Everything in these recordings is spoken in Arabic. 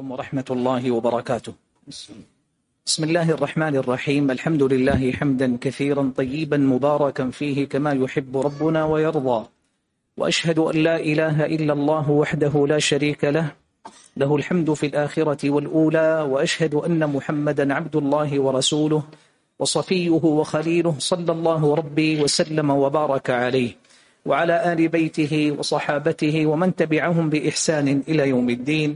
عليكم ورحمة الله وبركاته. بسم الله الرحمن الرحيم. الحمد لله حمدا كثيرا طيبا مباركا فيه كما يحب ربنا ويرضى. وأشهد أن لا إله إلا الله وحده لا شريك له. له الحمد في الآخرة والأولى وأشهد أن محمدا عبد الله ورسوله وصفيه وخليله صلى الله ربي وسلم وبارك عليه وعلى آل بيته وصحابته ومن تبعهم بإحسان إلى يوم الدين.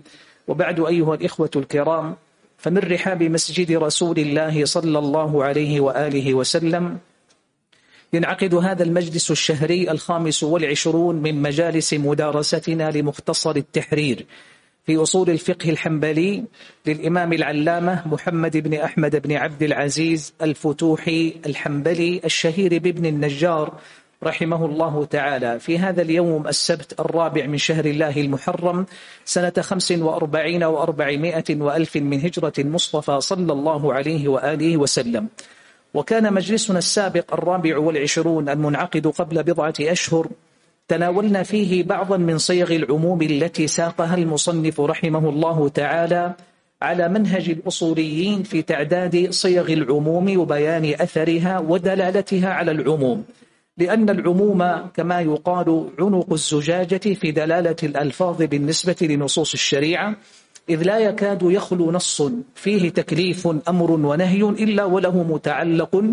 وبعد أيها الإخوة الكرام فمن رحاب مسجد رسول الله صلى الله عليه وآله وسلم ينعقد هذا المجلس الشهري الخامس والعشرون من مجالس مدارستنا لمختصر التحرير في أصول الفقه الحنبلي للإمام العلامة محمد بن أحمد بن عبد العزيز الفتوحي الحنبلي الشهير بابن النجار رحمه الله تعالى. في هذا اليوم السبت الرابع من شهر الله المحرم سنة خمس وأربعين وأربعمائة وألف من هجرة المصطفى صلى الله عليه وآله وسلم. وكان مجلسنا السابق الرابع والعشرون المنعقد قبل بضعة أشهر تناولنا فيه بعضا من صيغ العموم التي ساقها المصنف رحمه الله تعالى على منهج الأصوليين في تعداد صيغ العموم وبيان أثرها ودلالتها على العموم. لأن العموم كما يقال عنق الزجاجة في دلالة الألفاظ بالنسبة لنصوص الشريعة إذ لا يكاد يخلو نص فيه تكليف أمر ونهي إلا وله متعلق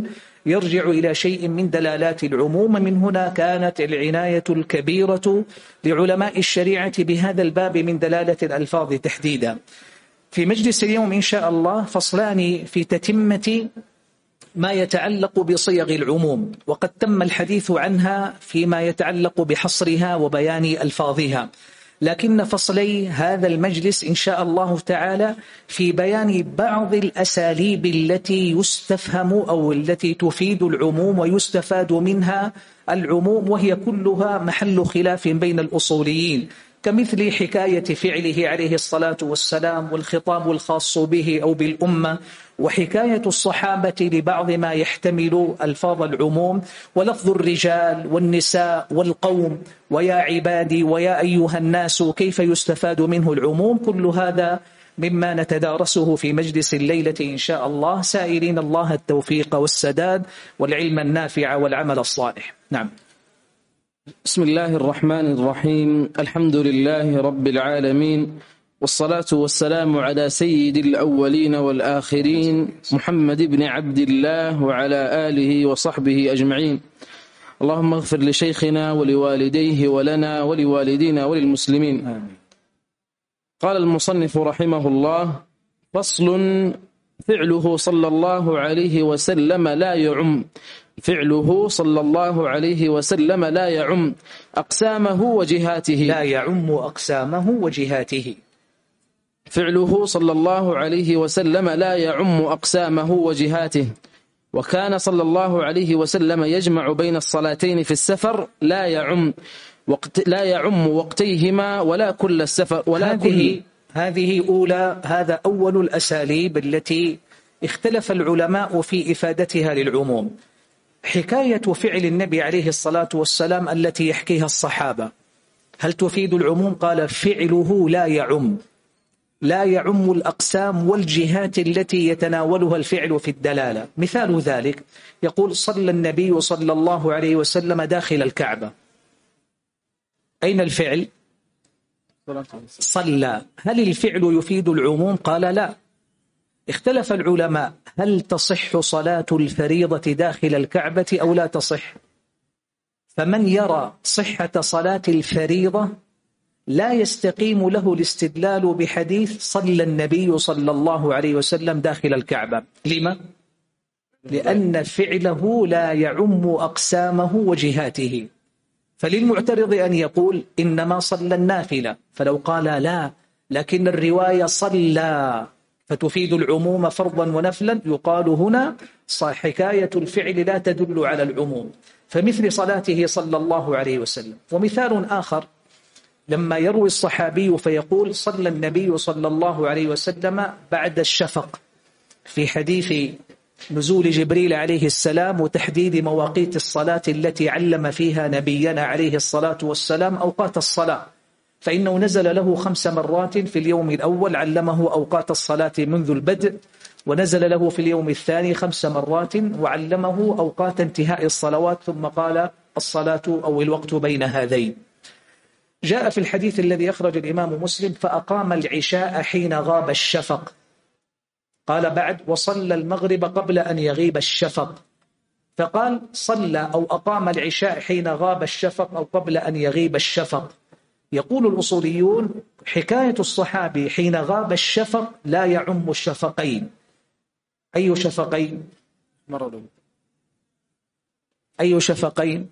يرجع إلى شيء من دلالات العموم. من هنا كانت العناية الكبيرة لعلماء الشريعة بهذا الباب من دلالة الألفاظ تحديدا. في مجلس اليوم إن شاء الله فصلان في تتمة ما يتعلق بصيغ العموم وقد تم الحديث عنها فيما يتعلق بحصرها وبيان ألفاظها. لكن فصلي هذا المجلس إن شاء الله تعالى في بيان بعض الأساليب التي يستفهم أو التي تفيد العموم ويستفاد منها العموم وهي كلها محل خلاف بين الأصوليين. كمثل حكاية فعله عليه الصلاة والسلام والخطاب الخاص به أو بالأمة وحكاية الصحابة لبعض ما يحتمل ألفاظ العموم ولفظ الرجال والنساء والقوم ويا عبادي ويا أيها الناس كيف يستفاد منه العموم؟ كل هذا مما نتدارسه في مجلس الليلة إن شاء الله. سائلين الله التوفيق والسداد والعلم النافع والعمل الصالح. نعم. بسم الله الرحمن الرحيم. الحمد لله رب العالمين. والصلاة والسلام على سيد الأولين والآخرين محمد بن عبد الله وعلى آله وصحبه أجمعين. اللهم اغفر لشيخنا ولوالديه ولنا ولوالدينا وللمسلمين. آمين. قال المصنف رحمه الله فصل فعله صلى الله عليه وسلم لا يعم. فعله صلى الله عليه وسلم لا يعم أقسامه وجهاته. لا يعم أقسامه وجهاته. فعله صلى الله عليه وسلم لا يعم أقسامه وجهاته. وكان صلى الله عليه وسلم يجمع بين الصلاتين في السفر لا يعم وقت لا يعم وقتيهما ولا كل السفر ولا هذه كل هذه أولى هذا أول الأساليب التي اختلف العلماء في إفادتها للعموم. حكاية فعل النبي عليه الصلاة والسلام التي يحكيها الصحابة. هل تفيد العموم؟ قال فعله لا يعم. لا يعم الأقسام والجهات التي يتناولها الفعل في الدلالة. مثال ذلك يقول صلى النبي صلى الله عليه وسلم داخل الكعبة. أين الفعل؟ صلى. هل الفعل يفيد العموم؟ قال لا. اختلف العلماء هل تصح صلاة الفريضة داخل الكعبة أو لا تصح؟ فمن يرى صحة صلاة الفريضة لا يستقيم له الاستدلال بحديث صلى النبي صلى الله عليه وسلم داخل الكعبة. لما؟ لأن فعله لا يعم أقسامه وجهاته. فللمعترض أن يقول إنما صلى النافلة. فلو قال لا لكن الرواية صلى. فتفيد العموم فرضا ونفلا. يقال هنا حكاية الفعل لا تدل على العموم. فمثل صلاته صلى الله عليه وسلم. ومثال آخر لما يروي الصحابي فيقول صلى النبي صلى الله عليه وسلم بعد الشفق. في حديث نزول جبريل عليه السلام وتحديد مواقيت الصلاة التي علم فيها نبينا عليه الصلاة والسلام أوقات الصلاة. فإنه نزل له خمس مرات في اليوم الأول علمه أوقات الصلاة منذ البدء ونزل له في اليوم الثاني خمس مرات وعلمه أوقات انتهاء الصلوات ثم قال الصلاة أو الوقت بين هذين. جاء في الحديث الذي أخرج الإمام مسلم فأقام العشاء حين غاب الشفق. قال بعد وصلى المغرب قبل أن يغيب الشفق. فقال صلى أو أقام العشاء حين غاب الشفق أو قبل أن يغيب الشفق. يقول الأصوليون حكاية الصحابي حين غاب الشفق لا يعم الشفقين. أي شفقين؟ مرضوا أي شفقين؟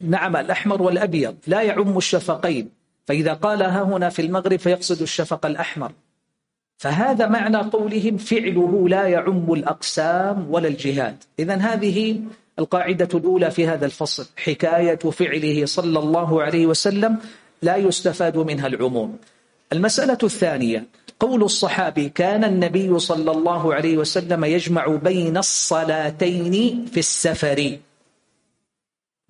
نعم الأحمر والأبيض. لا يعم الشفقين. فإذا قال ها هنا في المغرب فيقصد الشفق الأحمر. فهذا معنى قولهم فعله لا يعم الأقسام ولا الجهاد. إذا هذه القاعدة الأولى في هذا الفصل حكاية فعله صلى الله عليه وسلم لا يستفاد منها العموم. المسألة الثانية قول الصحابي كان النبي صلى الله عليه وسلم يجمع بين الصلاتين في السفر.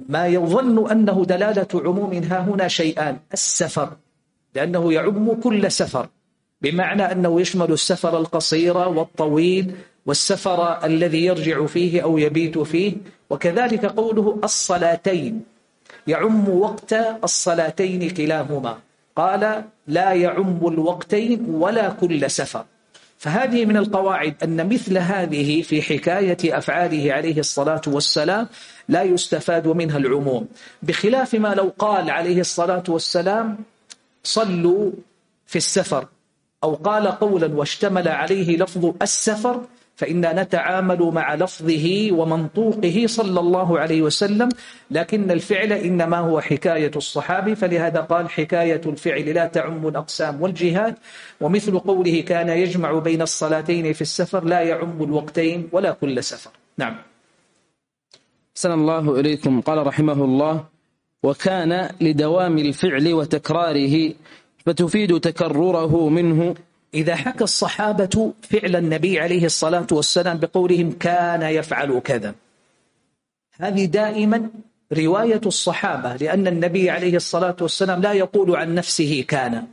ما يظن أنه دلالة عموم ها هنا شيئان السفر لأنه يعم كل سفر بمعنى أنه يشمل السفر القصير والطويل والسفر الذي يرجع فيه أو يبيت فيه وكذلك قوله الصلاتين يعم وقت الصلاتين كلاهما. قال لا يعم الوقتين ولا كل سفر. فهذه من القواعد أن مثل هذه في حكاية أفعاله عليه الصلاة والسلام لا يستفاد منها العموم. بخلاف ما لو قال عليه الصلاة والسلام صلوا في السفر أو قال قولا واشتمل عليه لفظ السفر فإنا نتعامل مع لفظه ومنطوقه صلى الله عليه وسلم لكن الفعل إنما هو حكاية الصحابي فلهذا قال حكاية الفعل لا تعم الأقسام والجهاد ومثل قوله كان يجمع بين الصلاتين في السفر لا يعم الوقتين ولا كل سفر. نعم. سن الله إليكم. قال رحمه الله وكان لدوام الفعل وتكراره فتفيد تكرره منه إذا حكى الصحابة فعل النبي عليه الصلاة والسلام بقولهم كان يفعل كذا. هذه دائما رواية الصحابة لأن النبي عليه الصلاة والسلام لا يقول عن نفسه كان.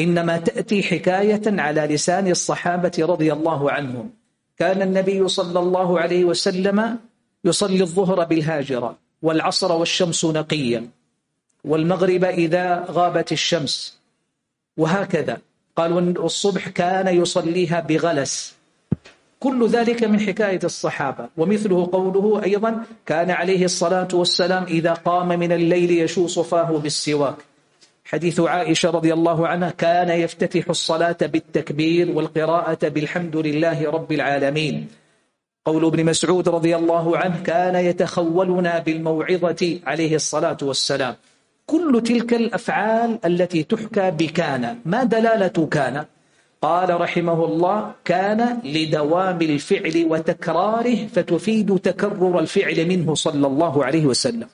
إنما تأتي حكاية على لسان الصحابة رضي الله عنهم. كان النبي صلى الله عليه وسلم يصلي الظهر بالهاجرة والعصر والشمس نقيا والمغرب إذا غابت الشمس وهكذا. قال والصبح كان يصليها بغلس. كل ذلك من حكاية الصحابة. ومثله قوله أيضا كان عليه الصلاة والسلام إذا قام من الليل يشوص فاه بالسواك. حديث عائشة رضي الله عنها كان يفتتح الصلاة بالتكبير والقراءة بالحمد لله رب العالمين. قول ابن مسعود رضي الله عنه كان يتخولنا بالموعظة عليه الصلاة والسلام. كل تلك الأفعال التي تحكى بكان. ما دلالة كان؟ قال رحمه الله كان لدوام الفعل وتكراره فتفيد تكرر الفعل منه صلى الله عليه وسلم.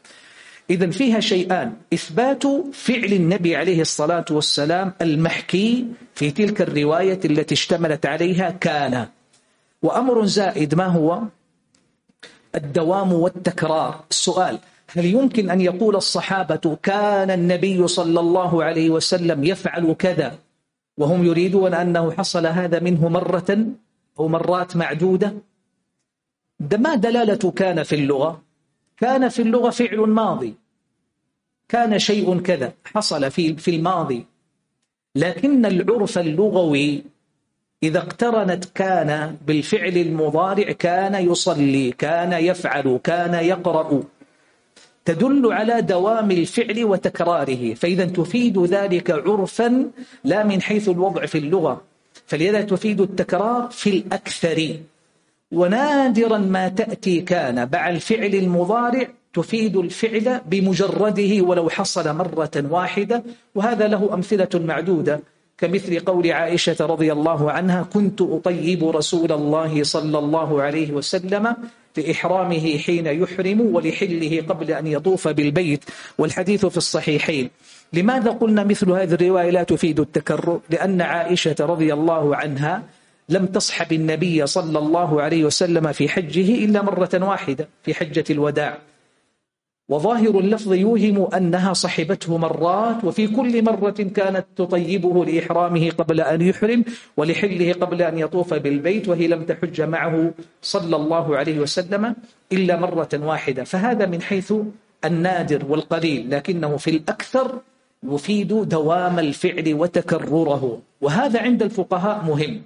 إذا فيها شيئان. إثبات فعل النبي عليه الصلاة والسلام المحكي في تلك الرواية التي اشتملت عليها كان. وأمر زائد ما هو؟ الدوام والتكرار. السؤال هل يمكن أن يقول الصحابة كان النبي صلى الله عليه وسلم يفعل كذا وهم يريدون أنه حصل هذا منه مرة أو مرات معدودة؟ ما دلالة كان في اللغة. كان في اللغة فعل ماضي. كان شيء كذا. حصل في في الماضي. لكن العرف اللغوي إذا اقترنت كان بالفعل المضارع كان يصلي كان يفعل كان يقرأ. تدل على دوام الفعل وتكراره فإذا تفيد ذلك عرفا لا من حيث الوضع في اللغة. فلذا تفيد التكرار في الأكثر. ونادرا ما تأتي كان مع الفعل المضارع تفيد الفعل بمجرده ولو حصل مرة واحدة. وهذا له أمثلة معدودة كمثل قول عائشة رضي الله عنها كنت أطيب رسول الله صلى الله عليه وسلم لإحرامه حين يحرم ولحله قبل أن يطوف بالبيت والحديث في الصحيحين. لماذا قلنا مثل هذه الرواية لا تفيد التكرر؟ لأن عائشة رضي الله عنها لم تصحب النبي صلى الله عليه وسلم في حجه إلا مرة واحدة في حجة الوداع. وظاهر اللفظ يوهم أنها صحبته مرات وفي كل مرة كانت تطيبه لإحرامه قبل أن يحرم ولحله قبل أن يطوف بالبيت وهي لم تحج معه صلى الله عليه وسلم إلا مرة واحدة. فهذا من حيث النادر والقليل لكنه في الأكثر يفيد دوام الفعل وتكرره. وهذا عند الفقهاء مهم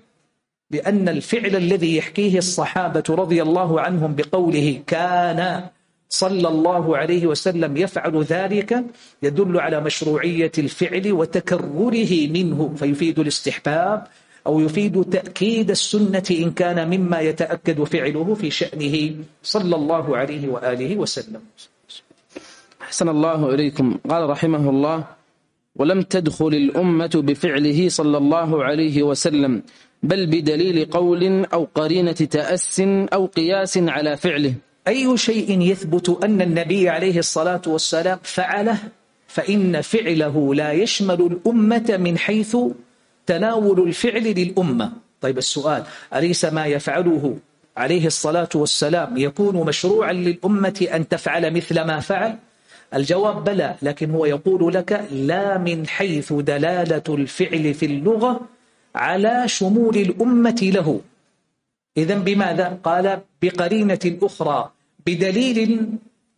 لأن الفعل الذي يحكيه الصحابة رضي الله عنهم بقوله كان صلى الله عليه وسلم يفعل ذلك يدل على مشروعية الفعل وتكرره منه فيفيد الاستحباب أو يفيد تأكيد السنة إن كان مما يتأكد فعله في شأنه صلى الله عليه وآله وسلم. أحسن الله إليكم. قال رحمه الله ولم تدخل الأمة بفعله صلى الله عليه وسلم بل بدليل قول أو قرينة تأس أو قياس على فعله. أي شيء يثبت أن النبي عليه الصلاة والسلام فعله فإن فعله لا يشمل الأمة من حيث تناول الفعل للأمة. طيب السؤال أليس ما يفعله عليه الصلاة والسلام يكون مشروعا للأمة أن تفعل مثل ما فعل؟ الجواب بلى لكن هو يقول لك لا من حيث دلالة الفعل في اللغة على شمول الأمة له. إذا بماذا؟ قال بقرينة أخرى. بدليل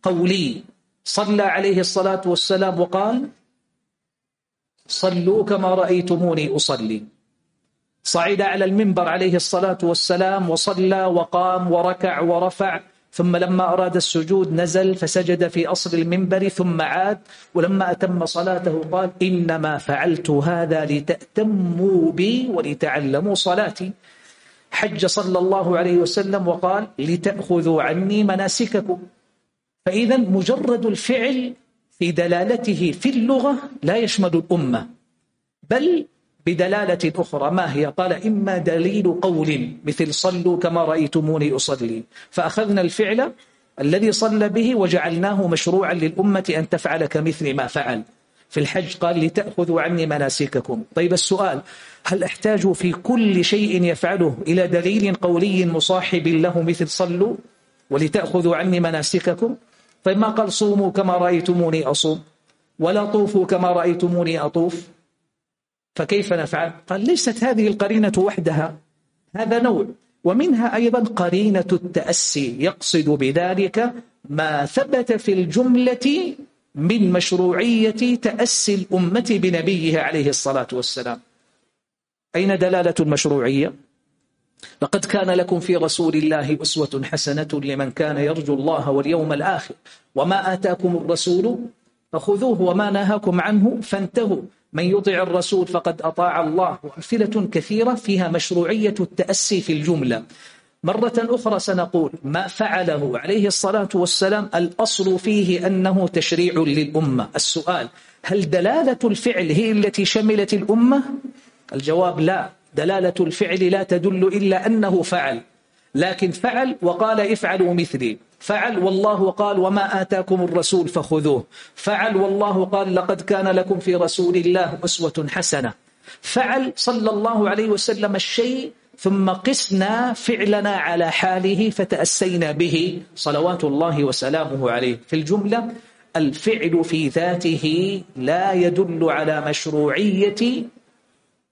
قولي. صلى عليه الصلاة والسلام وقال صلوا كما رأيتموني أصلي. صعد على المنبر عليه الصلاة والسلام وصلى وقام وركع ورفع ثم لما أراد السجود نزل فسجد في أصل المنبر ثم عاد ولما أتم صلاته قال إنما فعلت هذا لتأتموا بي ولتعلموا صلاتي. حج صلى الله عليه وسلم وقال لتأخذوا عني مناسككم. فإذا مجرد الفعل في دلالته في اللغة لا يشمل الأمة بل بدلالة أخرى. ما هي؟ قال إما دليل قول مثل صلوا كما رأيتموني أصلي. فأخذنا الفعل الذي صلى به وجعلناه مشروعا للأمة أن تفعل كمثل ما فعل. في الحج قال لتأخذوا عني مناسككم. طيب السؤال هل أحتاج في كل شيء يفعله إلى دليل قولي مصاحب له مثل صلوا ولتأخذوا عني مناسككم؟ طيب ما قال صوموا كما رأيتموني أصوم ولا طوفوا كما رأيتموني أطوف؟ فكيف نفعل؟ قال ليست هذه القرينة وحدها هذا نوع. ومنها أيضا قرينة التأسي يقصد بذلك ما ثبت في الجملة من مشروعية تأسي الأمة بنبيه عليه الصلاة والسلام. أين دلالة المشروعية؟ لقد كان لكم في رسول الله أسوة حسنة لمن كان يرجو الله واليوم الآخر. وما آتاكم الرسول فخذوه وما نهاكم عنه فانتهوا. من يطع الرسول فقد أطاع الله. وأمثلة كثيرة فيها مشروعية التأسي في الجملة. مرة أخرى سنقول ما فعله عليه الصلاة والسلام الأصل فيه أنه تشريع للأمة. السؤال هل دلالة الفعل هي التي شملت الأمة؟ الجواب لا. دلالة الفعل لا تدل إلا أنه فعل. لكن فعل وقال افعلوا مثلي. فعل والله قال وما آتاكم الرسول فخذوه. فعل والله قال لقد كان لكم في رسول الله أسوة حسنة. فعل صلى الله عليه وسلم الشيء ثم قسنا فعلنا على حاله فتأسينا به صلوات الله وسلامه عليه. في الجملة الفعل في ذاته لا يدل على مشروعية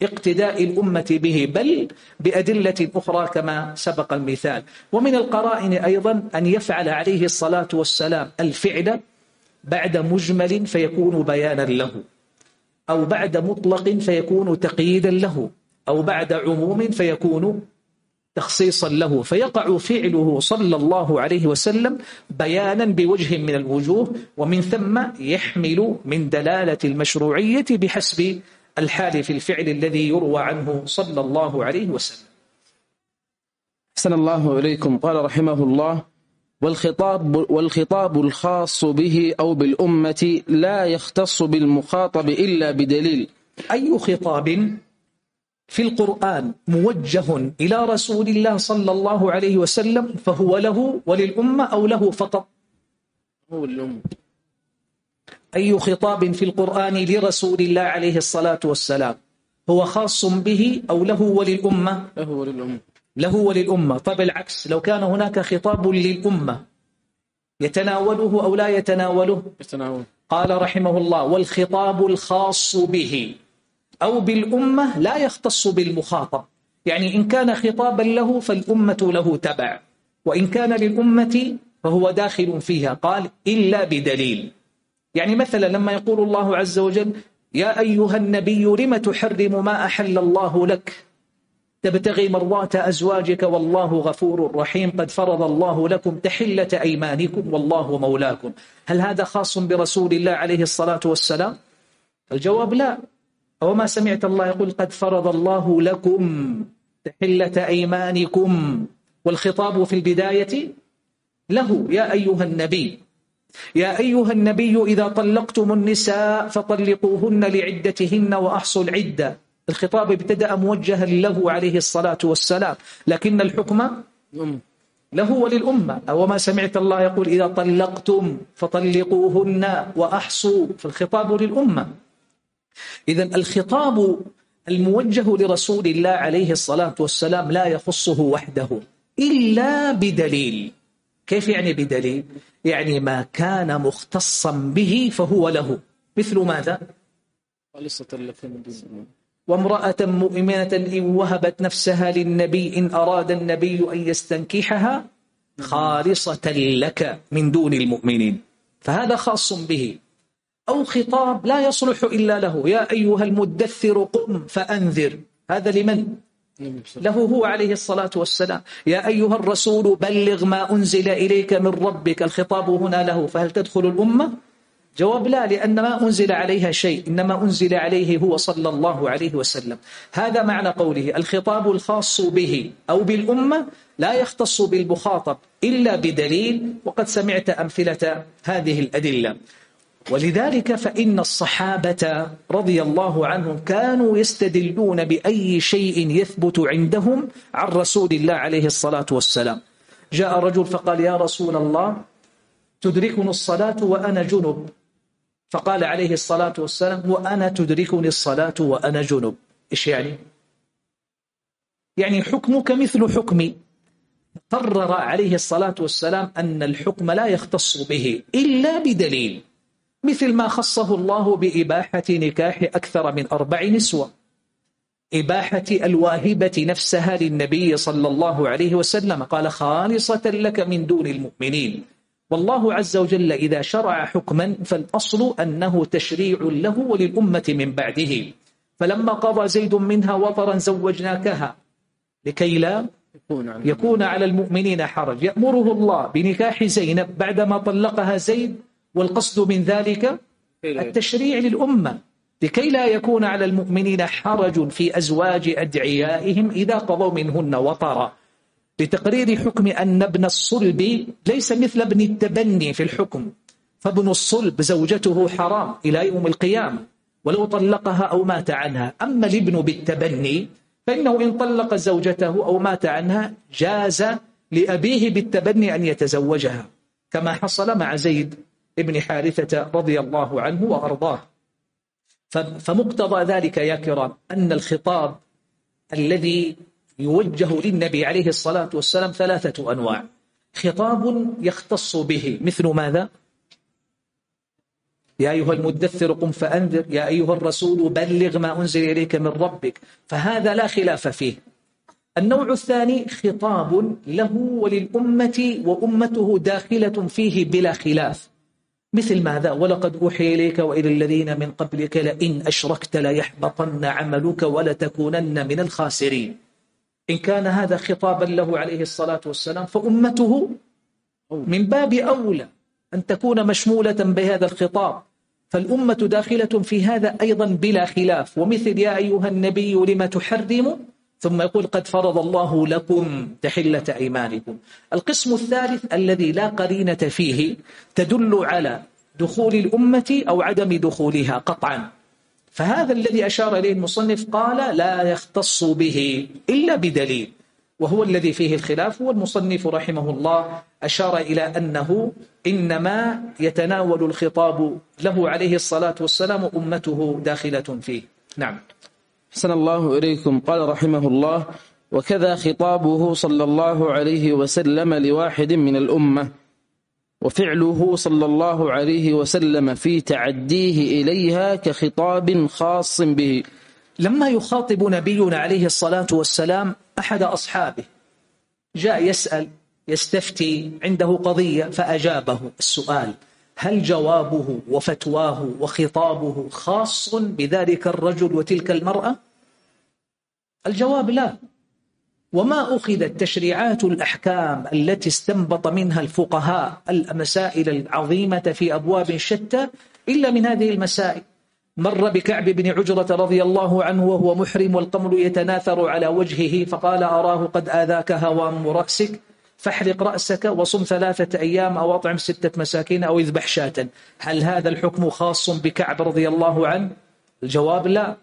اقتداء الأمة به بل بأدلة أخرى كما سبق المثال. ومن القرائن أيضا أن يفعل عليه الصلاة والسلام الفعل بعد مجمل فيكون بيانا له أو بعد مطلق فيكون تقييدا له. أو بعد عموم فيكون تخصيصا له. فيقع فعله صلى الله عليه وسلم بيانا بوجه من الوجوه ومن ثم يحمل من دلالة المشروعية بحسب الحال في الفعل الذي يروى عنه صلى الله عليه وسلم. أحسن الله إليكم. قال رحمه الله والخطاب, والخطاب الخاص به أو بالأمة لا يختص بالمخاطب إلا بدليل. أي خطاب؟ في القرآن موجه إلى رسول الله صلى الله عليه وسلم فهو له وللأمة أو له فقط؟ هو الأمة أي خطاب في القرآن لرسول الله عليه الصلاة والسلام؟ هو خاص به أو له وللأمة؟ له وللأمة له وللأمة. طب العكس لو كان هناك خطاب للأمة يتناوله أو لا يتناوله؟ يتناول قال رحمه الله والخطاب الخاص به. أو بالأمة لا يختص بالمخاطب. يعني إن كان خطابا له فالأمة له تبع. وإن كان للأمة فهو داخل فيها. قال إلا بدليل. يعني مثلا لما يقول الله عز وجل يا أيها النبي لم تحرم ما أحل الله لك؟ تبتغي مرضات أزواجك والله غفور رحيم. قد فرض الله لكم تحلة أيمانكم والله مولاكم. هل هذا خاص برسول الله عليه الصلاة والسلام؟ الجواب لا. أو ما سمعت الله يقول قد فرض الله لكم تحلة أيمانكم والخطاب في البداية له يا أيها النبي يا أيها النبي إذا طلقتم النساء فطلقوهن لعدتهن وأحصوا العدة. الخطاب ابتدأ موجها له عليه الصلاة والسلام لكن الحكم له وللأمة. أو ما سمعت الله يقول إذا طلقتم فطلقوهن وأحصوا فالخطاب للأمة. إذا الخطاب الموجه لرسول الله عليه الصلاة والسلام لا يخصه وحده إلا بدليل. كيف يعني بدليل؟ يعني ما كان مختصا به فهو له. مثل ماذا؟ خالصة لك من دون وامرأة مؤمنة إن وهبت نفسها للنبي إن أراد النبي أن يستنكحها خالصة لك من دون المؤمنين. فهذا خاص به. أو خطاب لا يصلح إلا له. يا أيها المدثر قم فأنذر. هذا لمن؟ له هو عليه الصلاة والسلام. يا أيها الرسول بلغ ما أنزل إليك من ربك. الخطاب هنا له. فهل تدخل الأمة؟ جواب لا لأن ما أنزل عليها شيء. إنما أنزل عليه هو صلى الله عليه وسلم. هذا معنى قوله. الخطاب الخاص به أو بالأمة لا يختص بالمخاطب إلا بدليل. وقد سمعت أمثلة هذه الأدلة. ولذلك فإن الصحابة رضي الله عنهم كانوا يستدلون بأي شيء يثبت عندهم عن رسول الله عليه الصلاة والسلام. جاء رجل فقال يا رسول الله تدركني الصلاة وأنا جنب. فقال عليه الصلاة والسلام وأنا تدركني الصلاة وأنا جنب. إيش يعني؟ يعني حكمك مثل حكمي. قرر عليه الصلاة والسلام أن الحكم لا يختص به إلا بدليل. مثل ما خصه الله بإباحة نكاح أكثر من أربع نسوة. إباحة الواهبة نفسها للنبي صلى الله عليه وسلم. قال خالصة لك من دون المؤمنين. والله عز وجل إذا شرع حكما فالأصل أنه تشريع له وللأمة من بعده. فلما قضى زيد منها وطرا زوجناكها لكي لا يكون على المؤمنين حرج. يأمره الله بنكاح زينب بعدما طلقها زيد والقصد من ذلك التشريع للأمة لكي لا يكون على المؤمنين حرج في أزواج أدعيائهم إذا قضوا منهن وطرا. لتقرير حكم أن ابن الصلب ليس مثل ابن التبني في الحكم فابن الصلب زوجته حرام إلى يوم القيامة ولو طلقها أو مات عنها. أما الابن بالتبني فإنه إن طلق زوجته أو مات عنها جاز لأبيه بالتبني أن يتزوجها كما حصل مع زيد ابن حارثة رضي الله عنه وأرضاه. فمقتضى ذلك يا كرام أن الخطاب الذي يوجه للنبي عليه الصلاة والسلام ثلاثة أنواع. خطاب يختص به مثل ماذا؟ يا أيها المدثر قم فأنذر يا أيها الرسول بلغ ما أنزل إليك من ربك. فهذا لا خلاف فيه. النوع الثاني خطاب له وللأمة وأمته داخلة فيه بلا خلاف. مثل ماذا؟ ولقد أوحي إليك وإلى الذين من قبلك لئن أشركت ليحبطن عملك ولتكونن من الخاسرين. إن كان هذا خطابا له عليه الصلاة والسلام فأمته من باب أولى أن تكون مشمولة بهذا الخطاب. فالأمة داخلة في هذا أيضا بلا خلاف. ومثل يا أيها النبي لما تحرم ثم يقول قد فرض الله لكم تحلة أيمانكم. القسم الثالث الذي لا قرينة فيه تدل على دخول الأمة أو عدم دخولها قطعا. فهذا الذي أشار إليه المصنف قال لا يختص به إلا بدليل وهو الذي فيه الخلاف والمصنف رحمه الله أشار إلى أنه إنما يتناول الخطاب له عليه الصلاة والسلام أمته داخلة فيه. نعم. حسن الله إليكم. قال رحمه الله وكذا خطابه صلى الله عليه وسلم لواحد من الأمة وفعله صلى الله عليه وسلم في تعديه إليها كخطاب خاص به. لما يخاطب نبينا عليه الصلاة والسلام أحد أصحابه جاء يسأل يستفتي عنده قضية فأجابه السؤال. هل جوابه وفتواه وخطابه خاص بذلك الرجل وتلك المرأة؟ الجواب لا. وما أخذت تشريعات الأحكام التي استنبط منها الفقهاء المسائل العظيمة في أبواب شتى إلا من هذه المسائل. مر بكعب بن عجرة رضي الله عنه وهو محرم والقمر يتناثر على وجهه فقال أراه قد آذاك هوام رأسك فاحلق رأسك وصم ثلاثة أيام أو أطعم ستة مساكين أو اذبح شاة. هل هذا الحكم خاص بكعب رضي الله عنه؟ الجواب لا.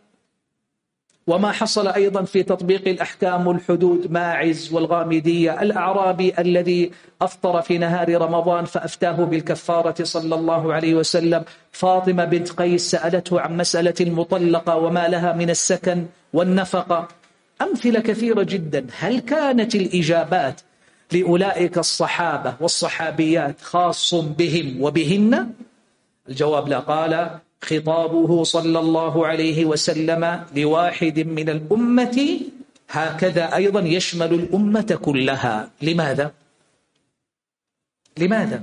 وما حصل أيضا في تطبيق الأحكام والحدود ماعز والغامدية الأعرابي الذي أفطر في نهار رمضان فأفتاه بالكفارة صلى الله عليه وسلم. فاطمة بنت قيس سألته عن مسألة المطلقة وما لها من السكن والنفقة. أمثلة كثيرة جدا. هل كانت الإجابات لأولئك الصحابة والصحابيات خاص بهم وبهن الجواب لا قال خطابه صلى الله عليه وسلم لواحد من الأمة هكذا أيضا يشمل الأمة كلها لماذا؟ لماذا؟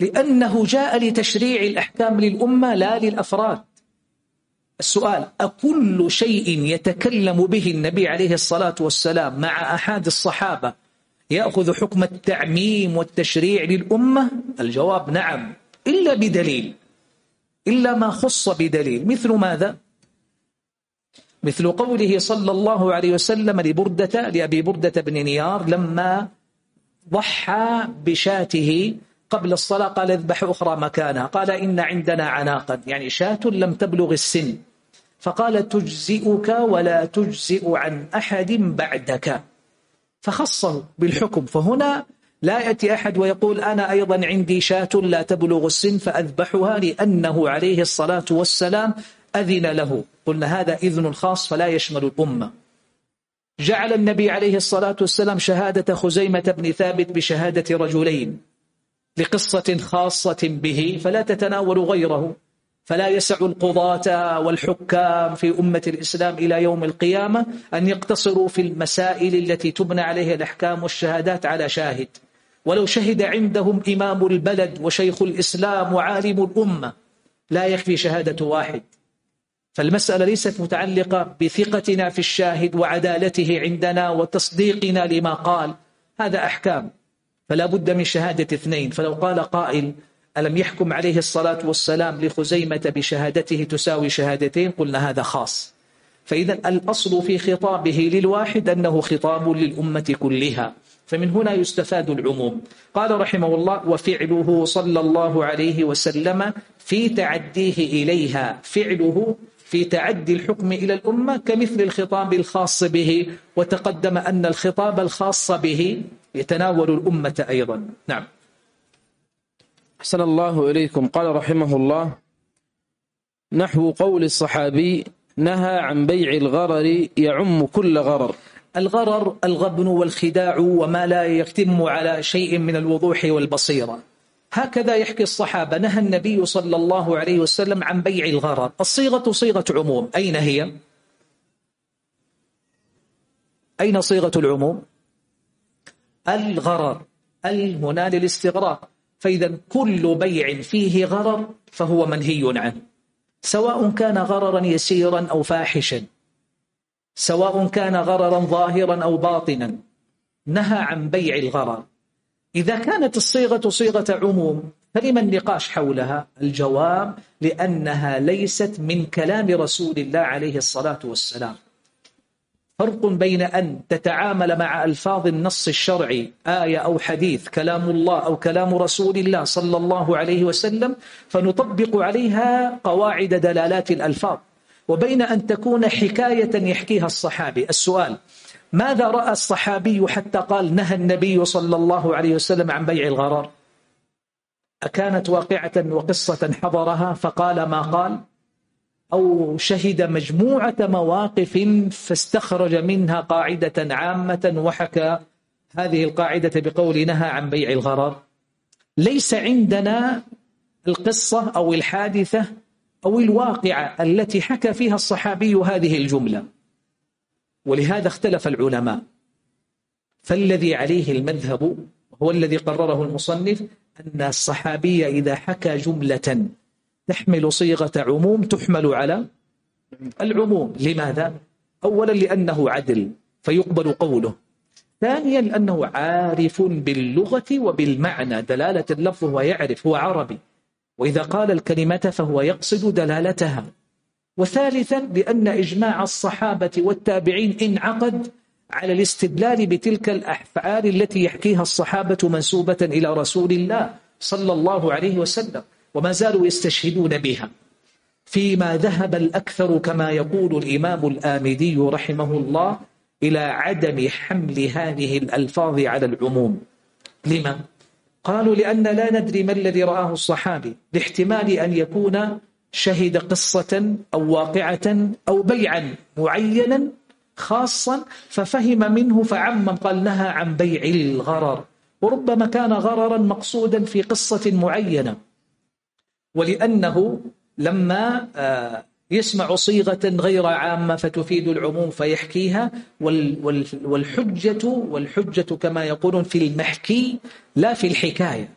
لأنه جاء لتشريع الأحكام للأمة لا للأفراد السؤال أكل شيء يتكلم به النبي عليه الصلاة والسلام مع أحد الصحابة يأخذ حكم التعميم والتشريع للأمة؟ الجواب نعم إلا بدليل إلا ما خص بدليل. مثل ماذا؟ مثل قوله صلى الله عليه وسلم لبردة لأبي بردة بن نيار لما ضحى بشاته قبل الصلاة قال اذبح أخرى مكانها قال إن عندنا عناقا يعني شاة لم تبلغ السن. فقال تجزئك ولا تجزئ عن أحد بعدك. فخصه بالحكم. فهنا لا يأتي أحد ويقول أنا أيضا عندي شاة لا تبلغ السن فأذبحها لأنه عليه الصلاة والسلام أذن له. قلنا هذا إذن خاص فلا يشمل الأمة. جعل النبي عليه الصلاة والسلام شهادة خزيمة بن ثابت بشهادة رجلين لقصة خاصة به فلا تتناول غيره. فلا يسع القضاة والحكام في أمة الإسلام إلى يوم القيامة أن يقتصروا في المسائل التي تبنى عليها الأحكام والشهادات على شاهد. ولو شهد عندهم إمام البلد وشيخ الإسلام وعالم الأمة لا يكفي شهادة واحد. فالمسألة ليست متعلقة بثقتنا في الشاهد وعدالته عندنا وتصديقنا لما قال. هذا أحكام. فلا بد من شهادة اثنين. فلو قال قائل ألم يحكم عليه الصلاة والسلام لخزيمة بشهادته تساوي شهادتين؟ قلنا هذا خاص. فإذا الأصل في خطابه للواحد أنه خطاب للأمة كلها. فمن هنا يستفاد العموم. قال رحمه الله وفعله صلى الله عليه وسلم في تعديه إليها فعله في تعدي الحكم إلى الأمة كمثل الخطاب الخاص به. وتقدم أن الخطاب الخاص به يتناول الأمة أيضا. نعم. أحسن الله إليكم. قال رحمه الله نحو قول الصحابي نهى عن بيع الغرر يعم كل غرر. الغرر الغبن والخداع وما لا يتم على شيء من الوضوح والبصيرة. هكذا يحكي الصحابة نهى النبي صلى الله عليه وسلم عن بيع الغرر. الصيغة صيغة عموم. أين هي؟ أين صيغة العموم؟ الغرر ال هنا للاستغراق فإذا كل بيع فيه غرر فهو منهي عنه. سواء كان غررا يسيرا أو فاحشا. سواء كان غررا ظاهرا أو باطنا. نهى عن بيع الغرر. إذا كانت الصيغة صيغة عموم فلما النقاش حولها؟ الجواب لأنها ليست من كلام رسول الله عليه الصلاة والسلام. فرق بين أن تتعامل مع ألفاظ النص الشرعي آية أو حديث كلام الله أو كلام رسول الله صلى الله عليه وسلم فنطبق عليها قواعد دلالات الألفاظ. وبين أن تكون حكاية يحكيها الصحابي. السؤال ماذا رأى الصحابي حتى قال نهى النبي صلى الله عليه وسلم عن بيع الغرار؟ أكانت واقعة وقصة حضرها فقال ما قال؟ أو شهد مجموعة مواقف فاستخرج منها قاعدة عامة وحكى هذه القاعدة بقول نهى عن بيع الغرار ليس عندنا القصة أو الحادثة أو الواقعة التي حكى فيها الصحابي هذه الجملة. ولهذا اختلف العلماء. فالذي عليه المذهب هو الذي قرره المصنف أن الصحابي إذا حكى جملة تحمل صيغة عموم تحمل على العموم. لماذا؟ أولا لأنه عدل فيقبل قوله. ثانيا لأنه عارف باللغة وبالمعنى. دلالة اللفظ هو يعرف هو عربي. وإذا قال الكلمة فهو يقصد دلالتها. وثالثا لأن إجماع الصحابة والتابعين انعقد على الاستدلال بتلك الأفعال التي يحكيها الصحابة منسوبة إلى رسول الله صلى الله عليه وسلم. وما زالوا يستشهدون بها. فيما ذهب الأكثر كما يقول الإمام الآمدي رحمه الله إلى عدم حمل هذه الألفاظ على العموم. لما؟ قالوا لأن لا ندري ما الذي رآه الصحابي لاحتمال أن يكون شهد قصة أو واقعة أو بيعا معينا خاصا ففهم منه فعمم قال نهى عن بيع الغرر. وربما كان غررا مقصودا في قصة معينة. ولأنه لما آه، يسمع صيغة غير عامة فتفيد العموم فيحكيها والحجة والحجة كما يقولون في المحكي لا في الحكاية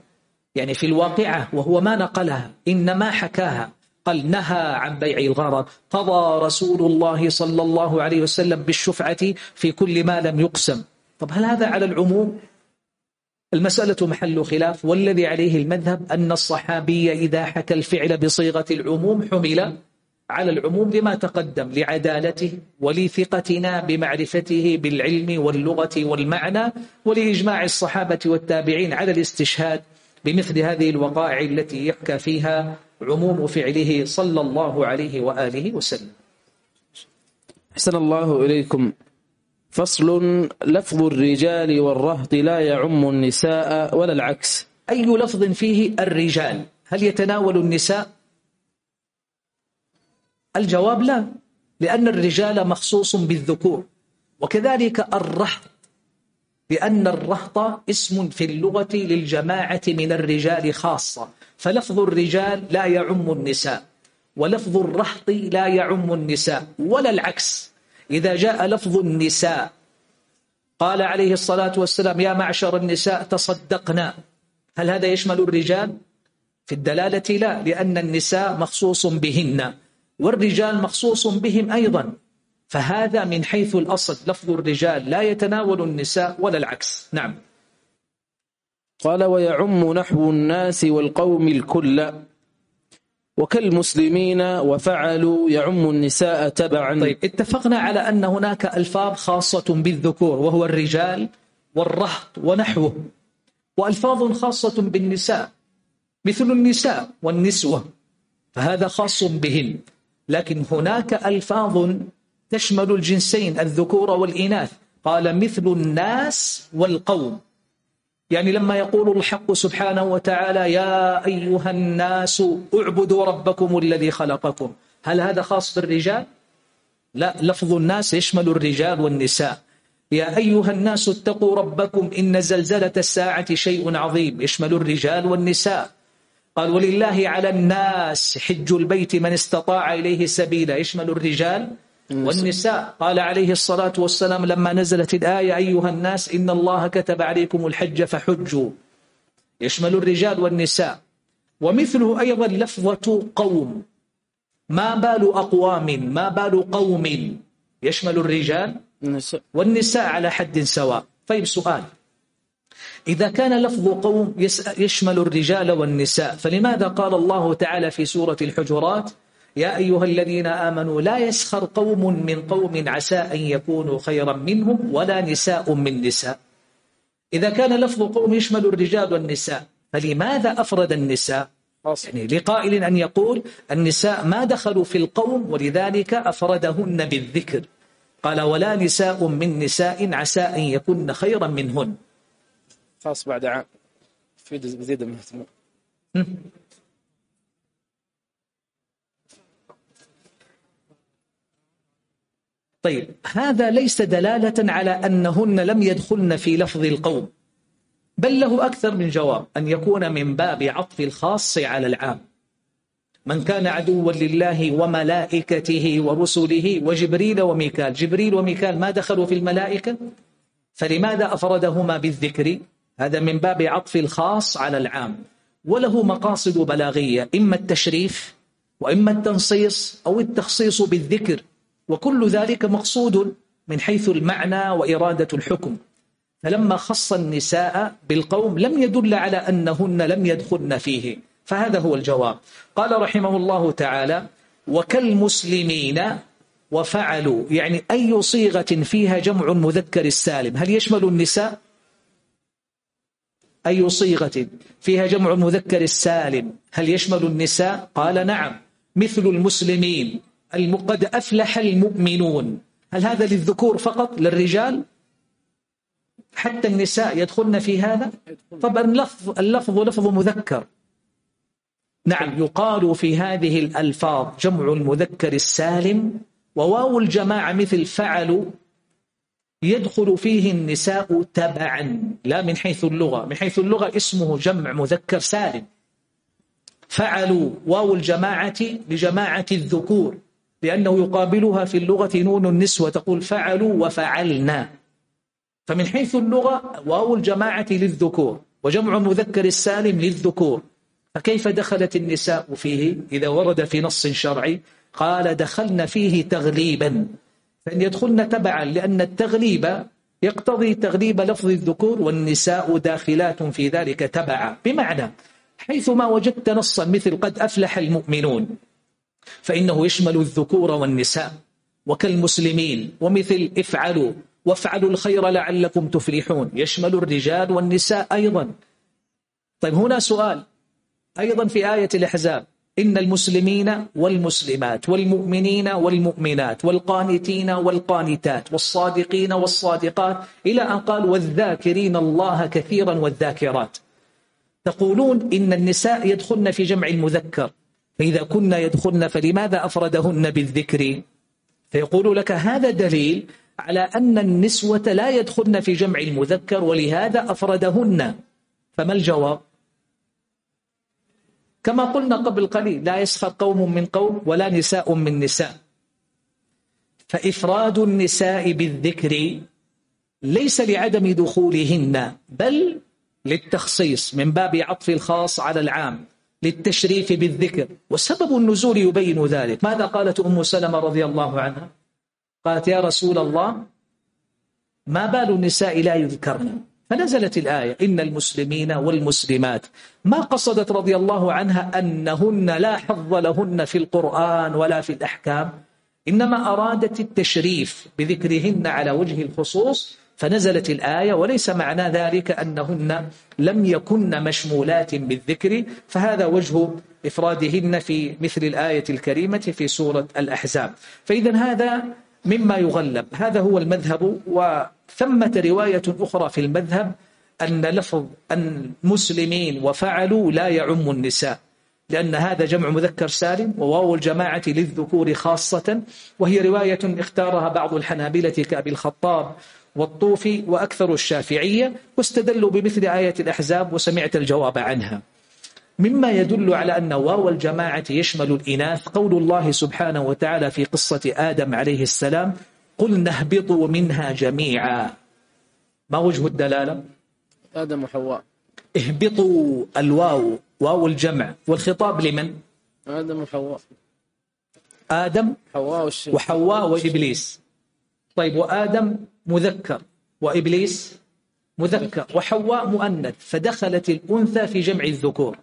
يعني في الواقعة وهو ما نقلها إنما حكاها. قال نهى عن بيع الغرر. قضى رسول الله صلى الله عليه وسلم بالشفعة في كل ما لم يقسم. طب هل هذا على العموم؟ المسألة محل خلاف والذي عليه المذهب أن الصحابي إذا حكى الفعل بصيغة العموم حمل على العموم لما تقدم لعدالته ولثقتنا بمعرفته بالعلم واللغة والمعنى ولإجماع الصحابة والتابعين على الاستشهاد بمثل هذه الوقائع التي يحكى فيها عموم فعله صلى الله عليه وآله وسلم. أحسن الله إليكم. فصل لفظ الرجال والرهط لا يعم النساء ولا العكس. أي لفظ فيه الرجال؟ هل يتناول النساء؟ الجواب لا لأن الرجال مخصوص بالذكور. وكذلك الرهط لأن الرهط اسم في اللغة للجماعة من الرجال خاصة. فلفظ الرجال لا يعم النساء ولفظ الرهط لا يعم النساء ولا العكس. إذا جاء لفظ النساء قال عليه الصلاة والسلام يا معشر النساء تصدقنا. هل هذا يشمل الرجال؟ في الدلالة لا لأن النساء مخصوص بهن والرجال مخصوص بهم أيضا. فهذا من حيث الأصل. لفظ الرجال لا يتناول النساء ولا العكس. نعم. قال ويعم نحو الناس والقوم الكل. وكالمسلمين وفعلوا يعم النساء تبعا. طيب اتفقنا على أن هناك ألفاظ خاصة بالذكور وهو الرجال والرهط ونحوه وألفاظ خاصة بالنساء مثل النساء والنسوة فهذا خاص بهن. لكن هناك ألفاظ تشمل الجنسين الذكور والإناث. قال مثل الناس والقوم. يعني لما يقول الحق سبحانه وتعالى يا أيها الناس اعبدوا ربكم الذي خلقكم. هل هذا خاص بالرجال؟ لا لفظ الناس يشمل الرجال والنساء. يا أيها الناس اتقوا ربكم إن زلزلة الساعة شيء عظيم يشمل الرجال والنساء. قال ولله على الناس حج البيت من استطاع إليه سبيلا يشمل الرجال والنساء قال عليه الصلاة والسلام لما نزلت الآية أيها الناس إن الله كتب عليكم الحج فحجوا. يشمل الرجال والنساء. ومثله أيضا لفظة قوم. ما بال أقوام ما بال قوم. يشمل الرجال والنساء على حد سواء. طيب سؤال. إذا كان لفظ قوم يشمل الرجال والنساء فلماذا قال الله تعالى في سورة الحجرات يا أيها الذين آمنوا لا يسخر قوم من قوم عسى أن يكونوا خيرا منهم ولا نساء من نساء. إذا كان لفظ قوم يشمل الرجال والنساء فلماذا أفرد النساء؟ يعني لقائل أن يقول النساء ما دخلوا في القوم ولذلك أفردهن بالذكر. قال ولا نساء من نساء عسى أن يكن خيرا منهن. خاص بعد عام. في زيد من طيب هذا ليس دلالة على أنهن لم يدخلن في لفظ القوم بل له أكثر من جواب أن يكون من باب عطف الخاص على العام. من كان عدوا لله وملائكته ورسله وجبريل وميكال جبريل وميكال ما دخلوا في الملائكة؟ فلماذا أفردهما بالذكر؟ هذا من باب عطف الخاص على العام. وله مقاصد بلاغية إما التشريف وإما التنصيص أو التخصيص بالذكر. وكل ذلك مقصود من حيث المعنى وإرادة الحكم. فلما خص النساء بالقوم لم يدل على أنهن لم يدخلن فيه. فهذا هو الجواب. قال رحمه الله تعالى وكالمسلمين وفعلوا. يعني أي صيغة فيها جمع مذكر السالم؟ هل يشمل النساء؟ أي صيغة فيها جمع مذكر السالم؟ هل يشمل النساء؟ قال نعم. مثل المسلمين. قد أفلح المؤمنون. هل هذا للذكور فقط؟ للرجال؟ حتى النساء يدخلن في هذا؟ طبعا اللفظ, اللفظ لفظ مذكر. نعم يقال في هذه الألفاظ جمع المذكر السالم وواو الجماعة مثل فعلوا يدخل فيه النساء تبعا لا من حيث اللغة. من حيث اللغة اسمه جمع مذكر سالم. فعلوا واو الجماعة لجماعة الذكور. لأنه يقابلها في اللغة نون النسوة تقول فعلوا وفعلنا. فمن حيث اللغة واو الجماعة للذكور وجمع مذكر السالم للذكور. فكيف دخلت النساء فيه؟ إذا ورد في نص شرعي قال دخلن فيه تغليبا. فإن يدخلن تبعا لأن التغليب يقتضي تغليب لفظ الذكور والنساء داخلات في ذلك تبعا. بمعنى حيثما وجدت نصا مثل قد أفلح المؤمنون فإنه يشمل الذكور والنساء. وكالمسلمين ومثل افعلوا وافعلوا الخير لعلكم تفلحون. يشمل الرجال والنساء أيضا. طيب هنا سؤال. أيضا في آية الأحزاب. إن المسلمين والمسلمات والمؤمنين والمؤمنات والقانتين والقانتات والصادقين والصادقات إلى أن قال والذاكرين الله كثيرا والذاكرات. تقولون إن النساء يدخلن في جمع المذكر. فإذا كنا يدخلن فلماذا أفردهن بالذكر؟ فيقول لك هذا دليل على أن النسوة لا يدخلن في جمع المذكر ولهذا أفردهن. فما الجواب؟ كما قلنا قبل قليل لا يسخر قوم من قوم ولا نساء من نساء. فإفراد النساء بالذكر ليس لعدم دخولهن بل للتخصيص من باب عطف الخاص على العام. للتشريف بالذكر. وسبب النزول يبين ذلك. ماذا قالت أم سلمة رضي الله عنها؟ قالت يا رسول الله ما بال النساء لا يذكرن. فنزلت الآية إن المسلمين والمسلمات. ما قصدت رضي الله عنها أنهن لا حظ لهن في القرآن ولا في الأحكام؟ إنما أرادت التشريف بذكرهن على وجه الخصوص فنزلت الآية وليس معنى ذلك أنهن لم يكن مشمولات بالذكر فهذا وجه إفرادهن في مثل الآية الكريمة في سورة الأحزاب. فإذا هذا مما يغلب. هذا هو المذهب وثمة رواية أخرى في المذهب أن لفظ المسلمين وفعلوا لا يعم النساء لأن هذا جمع مذكر سالم وواو الجماعة للذكور خاصة وهي رواية اختارها بعض الحنابلة كأبي الخطاب والطوفي وأكثر الشافعية واستدلوا بمثل آية الأحزاب وسمعت الجواب عنها. مما يدل على أن واو الجماعة يشمل الإناث قول الله سبحانه وتعالى في قصة آدم عليه السلام قل نهبطوا منها جميعا. ما وجه الدلالة؟ آدم وحواء. اهبطوا الواو واو الجمع. والخطاب لمن؟ آدم وحواء. آدم حواء وحواء وإبليس. طيب وآدم مذكر وإبليس مذكر وحواء مؤنث فدخلت الأنثى في جمع الذكور.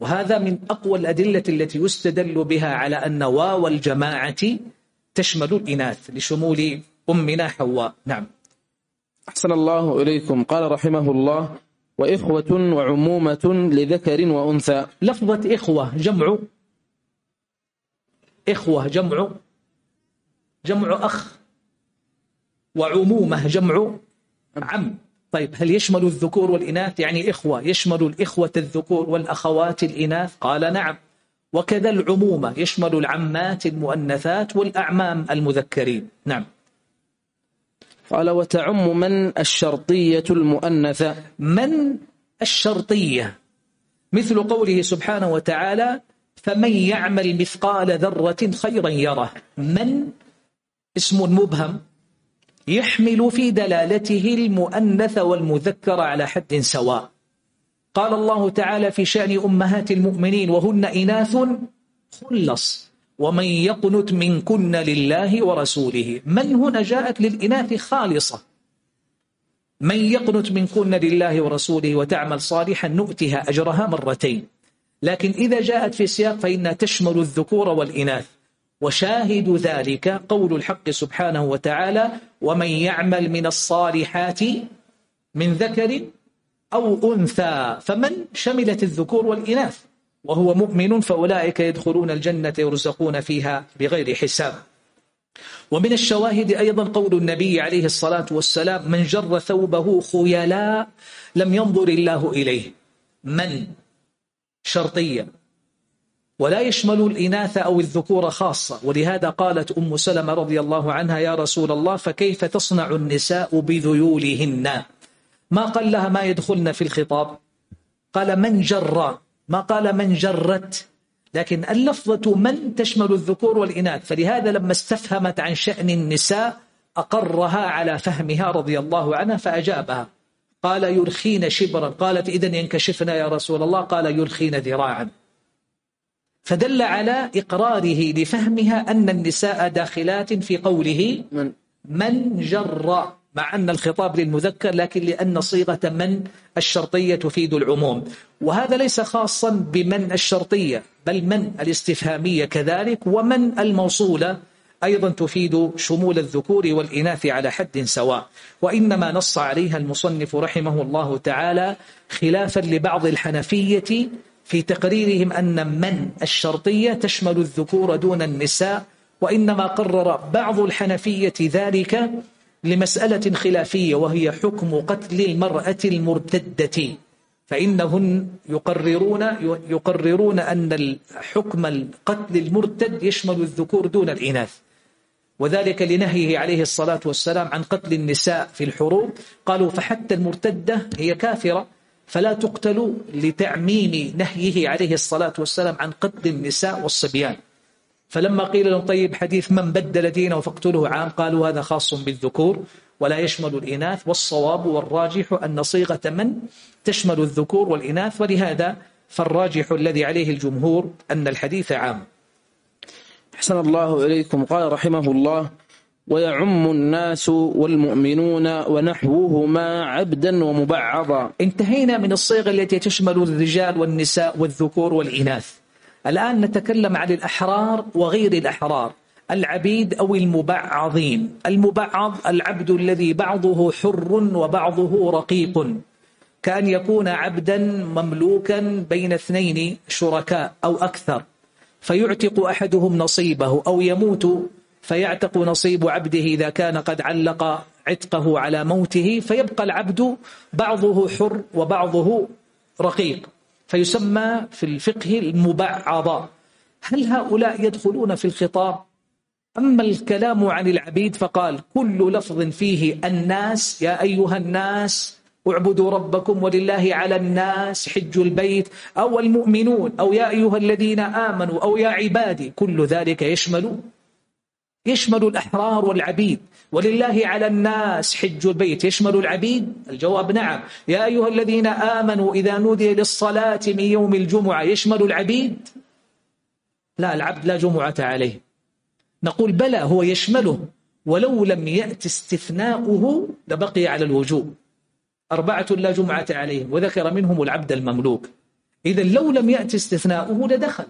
وهذا من أقوى الأدلة التي يستدل بها على أن واو الجماعة تشمل الإناث لشمول أمنا حواء. نعم. أحسن الله إليكم. قال رحمه الله وإخوة وعمومة لذكر وأنثى. لفظة إخوة جمع إخوة جمع جمع أخ وعمومة جمع عم. طيب هل يشمل الذكور والإناث؟ يعني إخوة يشمل الإخوة الذكور والأخوات الإناث؟ قال نعم. وكذا العمومة يشمل العمات المؤنثات والأعمام المذكرين. نعم. قال وتعم من الشرطية المؤنثة. من الشرطية؟ مثل قوله سبحانه وتعالى فمن يعمل مثقال ذرة خيرا يره. من؟ اسم مبهم. يحمل في دلالته المؤنث والمذكر على حد سواء. قال الله تعالى في شأن أمهات المؤمنين وهن إناث خلص ومن يقنت منكن لله ورسوله. من هنا جاءت للإناث خالصة. من يقنت منكن لله ورسوله وتعمل صالحا نؤتها أجرها مرتين. لكن إذا جاءت في سياق فإنها تشمل الذكور والإناث. وشاهد ذلك قول الحق سبحانه وتعالى ومن يعمل من الصالحات من ذكر أو أنثى فمن شملت الذكور والإناث وهو مؤمن فأولئك يدخلون الجنة يرزقون فيها بغير حساب. ومن الشواهد أيضا قول النبي عليه الصلاة والسلام من جر ثوبه خيلاء لم ينظر الله إليه. من؟ شرطية. ولا يشمل الإناث أو الذكور خاصة. ولهذا قالت أم سلمة رضي الله عنها يا رسول الله فكيف تصنع النساء بذيولهن؟ ما قال لها ما يدخلن في الخطاب؟ قال من جر ما قال من جرت. لكن اللفظة من تشمل الذكور والإناث. فلهذا لما استفهمت عن شأن النساء أقرها على فهمها رضي الله عنها فأجابها. قال يرخين شبرا. قالت إذن ينكشفنا يا رسول الله. قال يرخين ذراعا. فدل على إقراره لفهمها أن النساء داخلات في قوله من, من جر مع أن الخطاب للمذكر لكن لأن صيغة من؟ الشرطية تفيد العموم. وهذا ليس خاصا بمن الشرطية بل من الاستفهامية كذلك ومن الموصولة أيضا تفيد شمول الذكور والإناث على حد سواء. وإنما نص عليها المصنف رحمه الله تعالى خلافا لبعض الحنفية في تقريرهم أن من الشرطية تشمل الذكور دون النساء وإنما قرر بعض الحنفية ذلك لمسألة خلافية وهي حكم قتل المرأة المرتدة. فإنهم يقررون يقررون أن الحكم القتل المرتد يشمل الذكور دون الإناث. وذلك لنهيه عليه الصلاة والسلام عن قتل النساء في الحروب. قالوا فحتى المرتدة هي كافرة فلا تقتل لتعميم نهيه عليه الصلاة والسلام عن قتل النساء والصبيان. فلما قيل لهم طيب حديث من بدل دينه فاقتله عام قالوا هذا خاص بالذكور ولا يشمل الإناث والصواب والراجح أن صيغة من تشمل الذكور والإناث ولهذا فالراجح الذي عليه الجمهور أن الحديث عام. أحسن الله إليكم. قال رحمه الله ويعم الناس والمؤمنون ونحوهما عبدا ومبعضا. انتهينا من الصيغة التي تشمل الرجال والنساء والذكور والإناث. الآن نتكلم عن الأحرار وغير الأحرار. العبيد أو المبعضين. المبعض العبد الذي بعضه حر وبعضه رقيق. كأن يكون عبدا مملوكا بين اثنين شركاء أو أكثر. فيعتق أحدهم نصيبه أو يموت فيعتق نصيب عبده إذا كان قد علق عتقه على موته فيبقى العبد بعضه حر وبعضه رقيق. فيسمى في الفقه المبعضة هل هؤلاء يدخلون في الخطاب؟ أما الكلام عن العبيد فقال كل لفظ فيه الناس يا أيها الناس اعبدوا ربكم ولله على الناس حج البيت. أو المؤمنون أو يا أيها الذين آمنوا أو يا عبادي كل ذلك يشمل يشمل الأحرار والعبيد. ولله على الناس حج البيت. يشمل العبيد؟ الجواب نعم. يا أيها الذين آمنوا إذا نودي للصلاة من يوم الجمعة يشمل العبيد؟ لا العبد لا جمعة عليه. نقول بلى هو يشمله. ولو لم يأتي استثناؤه لبقي على الوجوب. أربعة لا جمعة عليهم وذكر منهم العبد المملوك. إذا لو لم يأتي استثناؤه لدخل.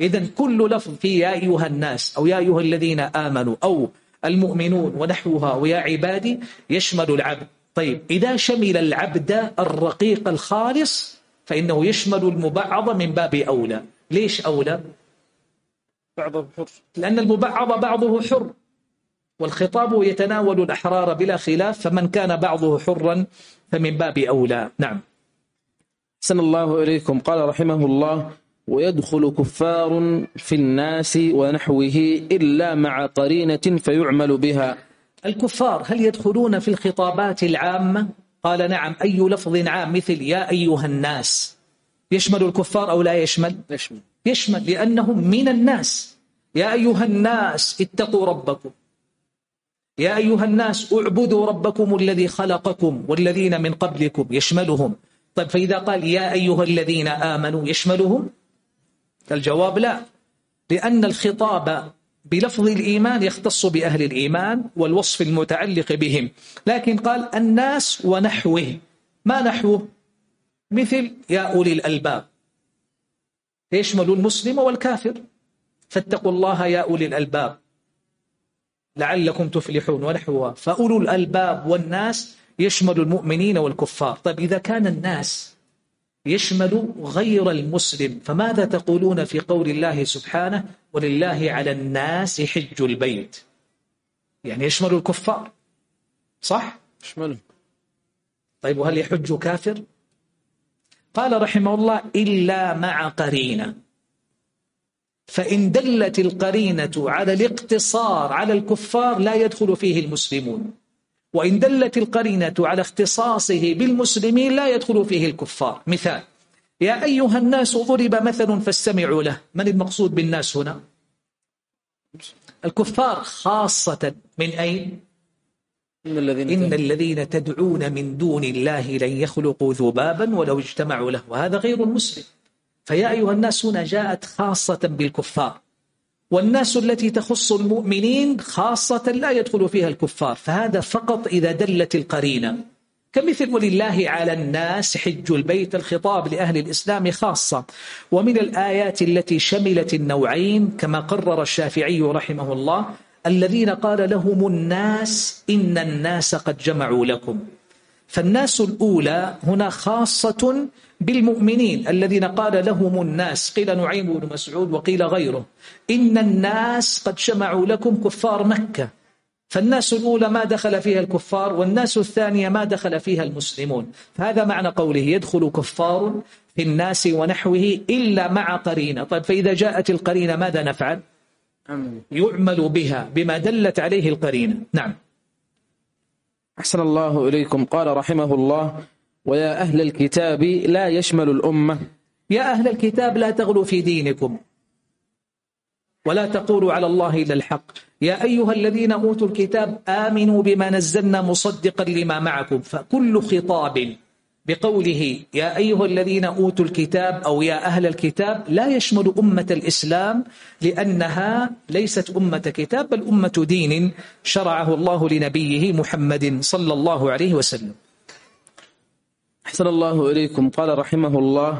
إذا كل لفظ في يا أيها الناس أو يا أيها الذين آمنوا أو المؤمنون ونحوها ويا عبادي يشمل العبد. طيب إذا شمل العبد الرقيق الخالص فإنه يشمل المبعض من باب أولى. ليش أولى؟ بعضه حر. لأن المبعض بعضه حر والخطاب يتناول الأحرار بلا خلاف فمن كان بعضه حرا فمن باب أولى. نعم. سن الله إليكم. قال رحمه الله ويدخل كفار في الناس ونحوه إلا مع قرينة فيعمل بها. الكفار هل يدخلون في الخطابات العامة؟ قال نعم أي لفظ عام مثل يا أيها الناس. يشمل الكفار أو لا يشمل؟ يشمل. يشمل لأنهم من الناس. يا أيها الناس اتقوا ربكم. يا أيها الناس اعبدوا ربكم الذي خلقكم والذين من قبلكم يشملهم. طيب فإذا قال يا أيها الذين آمنوا يشملهم؟ الجواب لا. لأن الخطاب بلفظ الإيمان يختص بأهل الإيمان والوصف المتعلق بهم. لكن قال الناس ونحوه. ما نحوه؟ مثل يا أولي الألباب. يشمل المسلم والكافر؟ فاتقوا الله يا أولي الألباب. لعلكم تفلحون ونحوها. فأولو الألباب والناس يشمل المؤمنين والكفار. طيب إذا كان الناس يشمل غير المسلم. فماذا تقولون في قول الله سبحانه ولله على الناس حج البيت يعني يشمل الكفار. صح؟ يشمل. طيب وهل يحج كافر؟ قال رحمه الله إلا مع قرينة فإن دلت القرينة على الاقتصار على الكفار لا يدخل فيه المسلمون. وإن دلت القرينة على اختصاصه بالمسلمين لا يدخل فيه الكفار. مثال يا أيها الناس ضرب مثل فاستمعوا له. من المقصود بالناس هنا؟ الكفار خاصة من أين؟ إن الذين, إن الذين تدعون من دون الله لن يخلقوا ذبابا ولو اجتمعوا له. وهذا غير المسلم. فيا أيها الناس هنا جاءت خاصة بالكفار. والناس التي تخص المؤمنين خاصة لا يدخل فيها الكفار فهذا فقط إذا دلت القرينة. كمثل ولله على الناس حج البيت الخطاب لأهل الإسلام خاصة. ومن الآيات التي شملت النوعين كما قرر الشافعي رحمه الله الذين قال لهم الناس إن الناس قد جمعوا لكم. فالناس الأولى هنا خاصة بالمؤمنين الذين قال لهم الناس قيل نعيم بن مسعود وقيل غيره إن الناس قد جمعوا لكم كفار مكة. فالناس الأولى ما دخل فيها الكفار والناس الثانية ما دخل فيها المسلمون. فهذا معنى قوله يدخل كفار في الناس ونحوه إلا مع قرينة. طيب فإذا جاءت القرينة ماذا نفعل؟ يعمل بها بما دلت عليه القرينة. نعم. أحسن الله إليكم. قال رحمه الله ويا أهل الكتاب لا يشمل الأمة. يا أهل الكتاب لا تغلوا في دينكم ولا تقولوا على الله إلا الحق. يا أيها الذين أوتوا الكتاب آمنوا بما نزلنا مصدقا لما معكم فكل خطاب بقوله يا أيها الذين أوتوا الكتاب أو يا أهل الكتاب لا يشمل أمة الإسلام لأنها ليست أمة كتاب بل أمة دين شرعه الله لنبيه محمد صلى الله عليه وسلم. أحسن الله إليكم. قال رحمه الله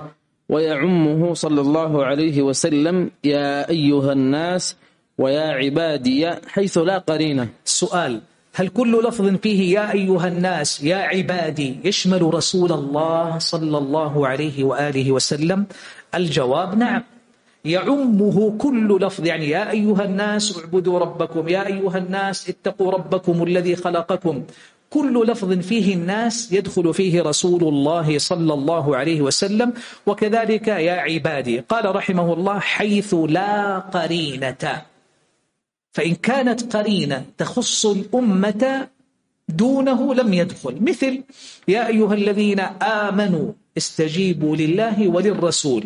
ويعمه صلى الله عليه وسلم يا أيها الناس ويا عبادي حيث لا قرينة. السؤال هل كل لفظ فيه يا أيها الناس يا عبادي يشمل رسول الله صلى الله عليه وآله وسلم؟ الجواب نعم. يعمه كل لفظ يعني يا أيها الناس اعبدوا ربكم يا أيها الناس اتقوا ربكم الذي خلقكم. كل لفظ فيه الناس يدخل فيه رسول الله صلى الله عليه وسلم. وكذلك يا عبادي قال رحمه الله حيث لا قرينة. فإن كانت قرينة تخص الأمة دونه لم يدخل. مثل يا أيها الذين آمنوا استجيبوا لله وللرسول.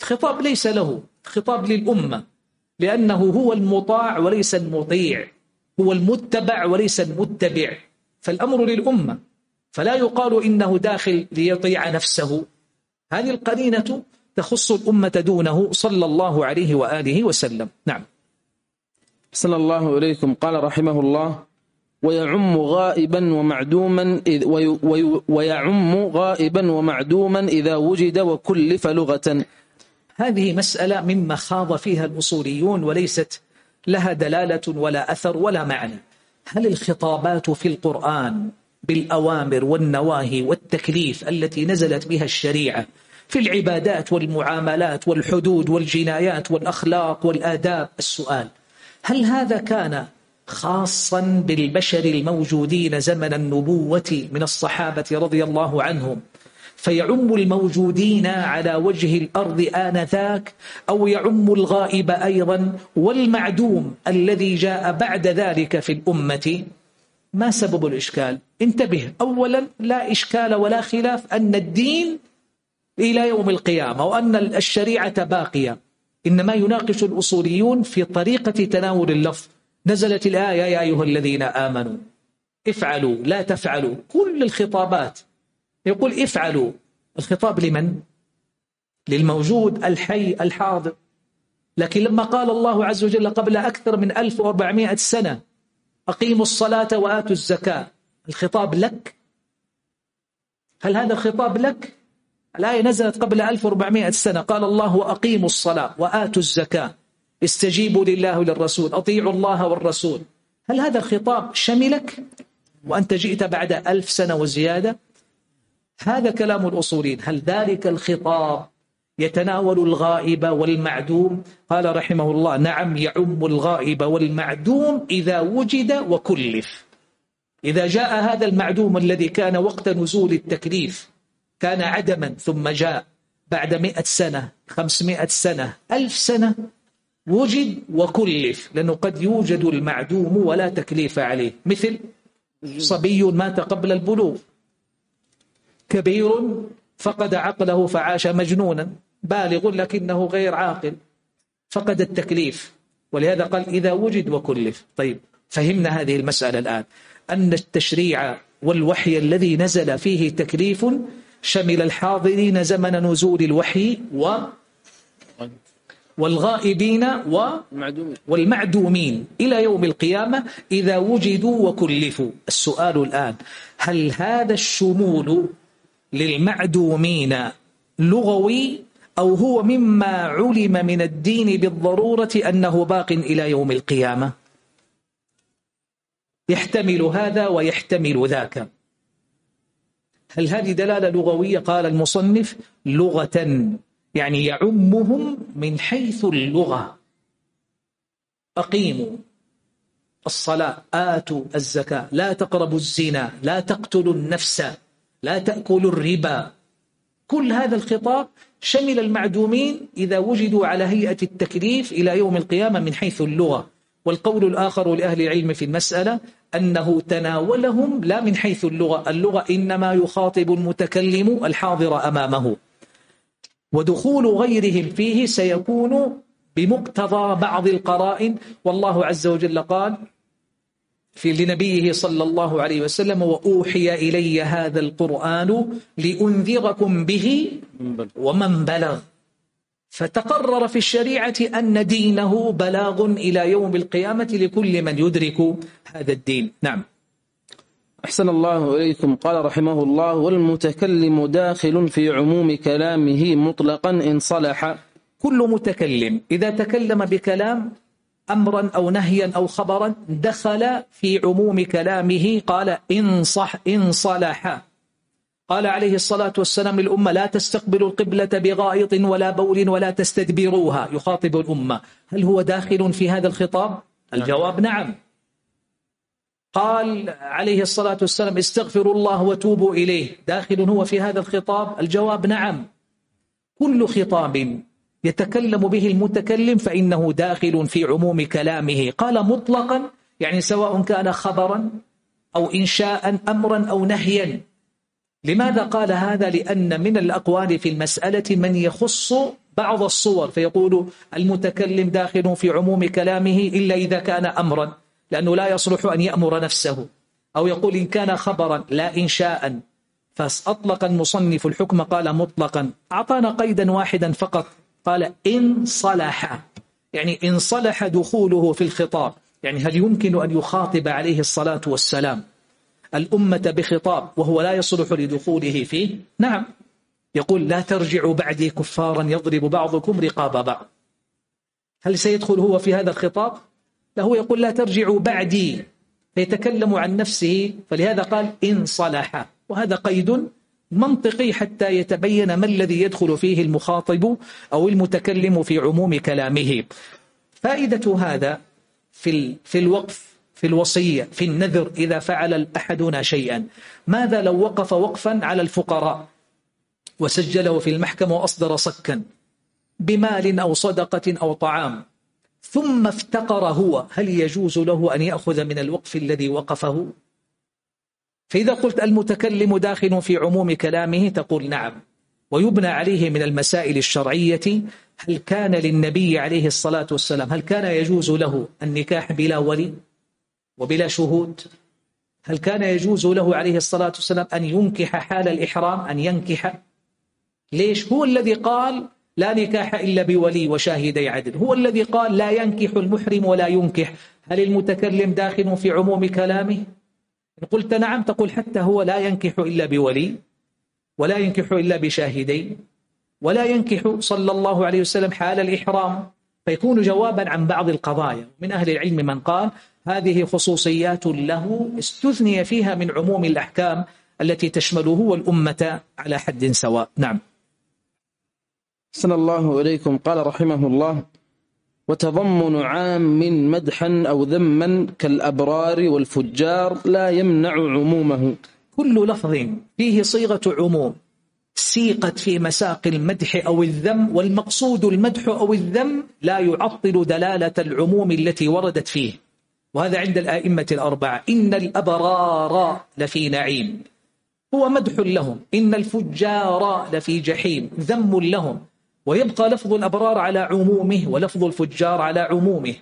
الخطاب ليس له خطاب للأمة. لأنه هو المطاع وليس المطيع. هو المتبع وليس المتبع. فالأمر للأمة. فلا يقال إنه داخل ليطيع نفسه. هذه القرينة تخص الأمة دونه صلى الله عليه وآله وسلم. نعم. صلى الله إليكم قال رحمه الله ويعم غائبا ومعدوما ويعم غائبا ومعدوما إذا وجد وكلف لغة. هذه مسألة مما خاض فيها الأصوليون وليست لها دلالة ولا أثر ولا معنى. هل الخطابات في القرآن بالأوامر والنواهي والتكليف التي نزلت بها الشريعة في العبادات والمعاملات والحدود والجنايات والأخلاق والآداب؟ السؤال هل هذا كان خاصا بالبشر الموجودين زمن النبوة من الصحابة رضي الله عنهم؟ فيعم الموجودين على وجه الأرض آنذاك أو يعم الغائب أيضا والمعدوم الذي جاء بعد ذلك في الأمة؟ ما سبب الإشكال؟ انتبه أولا لا إشكال ولا خلاف أن الدين إلى يوم القيامة وأن الشريعة باقية. إنما يناقش الأصوليون في طريقة تناول اللفظ. نزلت الآية يا أيها الذين آمنوا. افعلوا لا تفعلوا. كل الخطابات. يقول افعلوا. الخطاب لمن؟ للموجود الحي الحاضر. لكن لما قال الله عز وجل قبل أكثر من 1400 سنة أقيموا الصلاة وآتوا الزكاة. الخطاب لك؟ هل هذا الخطاب لك؟ الآية نزلت قبل 1400 سنة. قال الله وأقيموا الصلاة وآتوا الزكاة. استجيبوا لله وللرسول. أطيعوا الله والرسول. هل هذا الخطاب شملك؟ وأنت جئت بعد ألف سنة وزيادة. هذا كلام الأصولين هل ذلك الخطاب يتناول الغائب والمعدوم؟ قال رحمه الله نعم يعم الغائب والمعدوم إذا وجد وكلف. إذا جاء هذا المعدوم الذي كان وقت نزول التكليف كان عدما ثم جاء بعد مئة سنة خمسمائة سنة ألف سنة وجد وكلف لأنه قد يوجد المعدوم ولا تكليف عليه. مثل صبي مات قبل البلوغ. كبير فقد عقله فعاش مجنونا بالغ لكنه غير عاقل. فقد التكليف. ولهذا قال إذا وجد وكلف. طيب فهمنا هذه المسألة الآن. أن التشريع والوحي الذي نزل فيه تكليف شمل الحاضرين زمن نزول الوحي و والغائبين و والمعدومين. إلى يوم القيامة إذا وجدوا وكلفوا. السؤال الآن هل هذا الشمول للمعدومين لغوي أو هو مما علم من الدين بالضرورة أنه باق إلى يوم القيامة؟ يحتمل هذا ويحتمل ذاك. هل هذه دلالة لغوية؟ قال المصنف لغة يعني يعمهم من حيث اللغة. أقيموا الصلاة آتوا الزكاة لا تقربوا الزنا لا تقتلوا النفس لا تأكلوا الربا. كل هذا الخطاب شمل المعدومين إذا وجدوا على هيئة التكليف إلى يوم القيامة من حيث اللغة. والقول الآخر لأهل العلم في المسألة أنه تناولهم لا من حيث اللغة اللغة إنما يخاطب المتكلم الحاضر أمامه. ودخول غيرهم فيه سيكون بمقتضى بعض القرائن. والله عز وجل قال في لنبيه صلى الله عليه وسلم وأوحي إلي هذا القرآن لأنذركم به ومن بلغ. فتقرر في الشريعة أن دينه بلاغ إلى يوم القيامة لكل من يدرك هذا الدين. نعم. أحسن الله إليكم. قال رحمه الله والمتكلم داخل في عموم كلامه مطلقا إن صلح. كل متكلم إذا تكلم بكلام أمرا أو نهيا أو خبرا دخل في عموم كلامه قال إن, صح إن صلح. قال عليه الصلاة والسلام للأمة لا تستقبلوا القبلة بغائط ولا بول ولا تستدبروها يخاطب الأمة. هل هو داخل في هذا الخطاب؟ الجواب نعم. قال عليه الصلاة والسلام استغفروا الله وتوبوا إليه. داخل هو في هذا الخطاب؟ الجواب نعم. كل خطاب يتكلم به المتكلم فإنه داخل في عموم كلامه. قال مطلقا يعني سواء كان خبرا أو إنشاء أمرا أو نهيا. لماذا قال هذا؟ لأن من الأقوال في المسألة من يخص بعض الصور فيقول المتكلم داخل في عموم كلامه إلا إذا كان أمرا لأنه لا يصلح أن يأمر نفسه أو يقول إن كان خبرا لا إنشاء. فأطلق المصنف الحكم قال مطلقا. أعطانا قيدا واحدا فقط قال إن صلح. يعني إن صلح دخوله في الخطاب. يعني هل يمكن أن يخاطب عليه الصلاة والسلام؟ الأمة بخطاب وهو لا يصلح لدخوله فيه. نعم. يقول لا ترجعوا بعدي كفارا يضرب بعضكم رقاب بعض. هل سيدخل هو في هذا الخطاب؟ له يقول لا ترجعوا بعدي. فيتكلم عن نفسه. فلهذا قال إن صلح. وهذا قيد منطقي حتى يتبين ما الذي يدخل فيه المخاطب أو المتكلم في عموم كلامه. فائدة هذا في في الوقف في الوصية في النذر إذا فعل أحدنا شيئا. ماذا لو وقف وقفا على الفقراء؟ وسجله في المحكمة وأصدر صكا بمال أو صدقة أو طعام. ثم افتقر هو. هل يجوز له أن يأخذ من الوقف الذي وقفه؟ فإذا قلت المتكلم داخل في عموم كلامه تقول نعم. ويبنى عليه من المسائل الشرعية هل كان للنبي عليه الصلاة والسلام هل كان يجوز له النكاح بلا ولي؟ وبلا شهود. هل كان يجوز له عليه الصلاة والسلام أن ينكح حال الإحرام أن ينكح؟ ليش؟ هو الذي قال لا نكاح إلا بولي وشاهدي عدل. هو الذي قال لا ينكح المحرم ولا ينكح. هل المتكلم داخل في عموم كلامه؟ إن قلت نعم تقول حتى هو لا ينكح إلا بولي ولا ينكح إلا بشاهدين ولا ينكح صلى الله عليه وسلم حال الإحرام. فيكون جوابا عن بعض القضايا. من أهل العلم من قال هذه خصوصيات له استثني فيها من عموم الأحكام التي تشمله والأمة على حد سواء. نعم. سن الله إليكم. قال رحمه الله وتضمن عام مدحا أو ذما كالأبرار والفجار لا يمنع عمومه. كل لفظ فيه صيغة عموم. سيقت في مساق المدح أو الذم والمقصود المدح أو الذم لا يعطل دلالة العموم التي وردت فيه. وهذا عند الآئمة الأربعة. إن الأبرار لفي نعيم. هو مدح لهم. إن الفجار لفي جحيم. ذم لهم. ويبقى لفظ الأبرار على عمومه ولفظ الفجار على عمومه.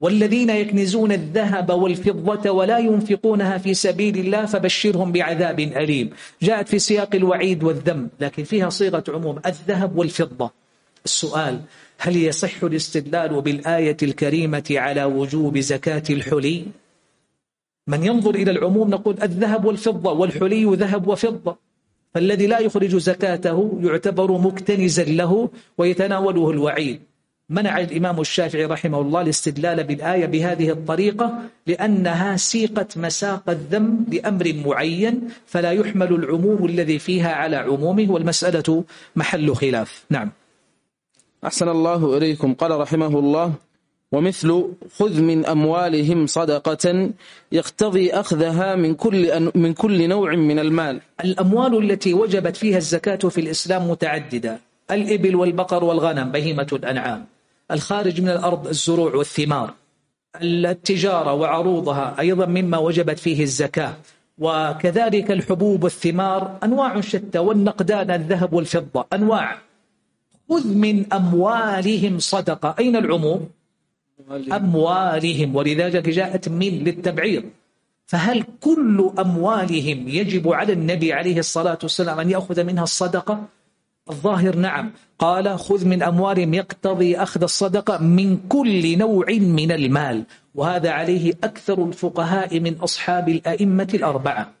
والذين يكنزون الذهب والفضة ولا ينفقونها في سبيل الله فبشرهم بعذاب أليم. جاءت في سياق الوعيد والذم. لكن فيها صيغة عموم. الذهب والفضة. السؤال هل يصح الاستدلال بالآية الكريمة على وجوب زكاة الحلي؟ من ينظر إلى العموم نقول الذهب والفضة والحلي ذهب وفضة. فالذي لا يخرج زكاته يعتبر مكتنزا له ويتناوله الوعيد. منع الإمام الشافعي رحمه الله الاستدلال بالآية بهذه الطريقة لأنها سيقت مساق الذم لأمر معين فلا يحمل العموم الذي فيها على عمومه والمسألة محل خلاف. نعم. أحسن الله إليكم. قال رحمه الله ومثل خذ من أموالهم صدقة يقتضي أخذها من كل, من كل نوع من المال. الأموال التي وجبت فيها الزكاة في الإسلام متعددة. الإبل والبقر والغنم بهيمة الأنعام. الخارج من الأرض الزروع والثمار. التجارة وعروضها أيضا مما وجبت فيه الزكاة. وكذلك الحبوب والثمار أنواع شتى والنقدان الذهب والفضة. أنواع. خذ من أموالهم صدقة. أين العموم؟ أموالهم. ولذلك جاءت من للتبعيض. فهل كل أموالهم يجب على النبي عليه الصلاة والسلام أن يأخذ منها الصدقة؟ الظاهر نعم. قال خذ من أموالهم يقتضي أخذ الصدقة من كل نوع من المال. وهذا عليه أكثر الفقهاء من أصحاب الأئمة الأربعة.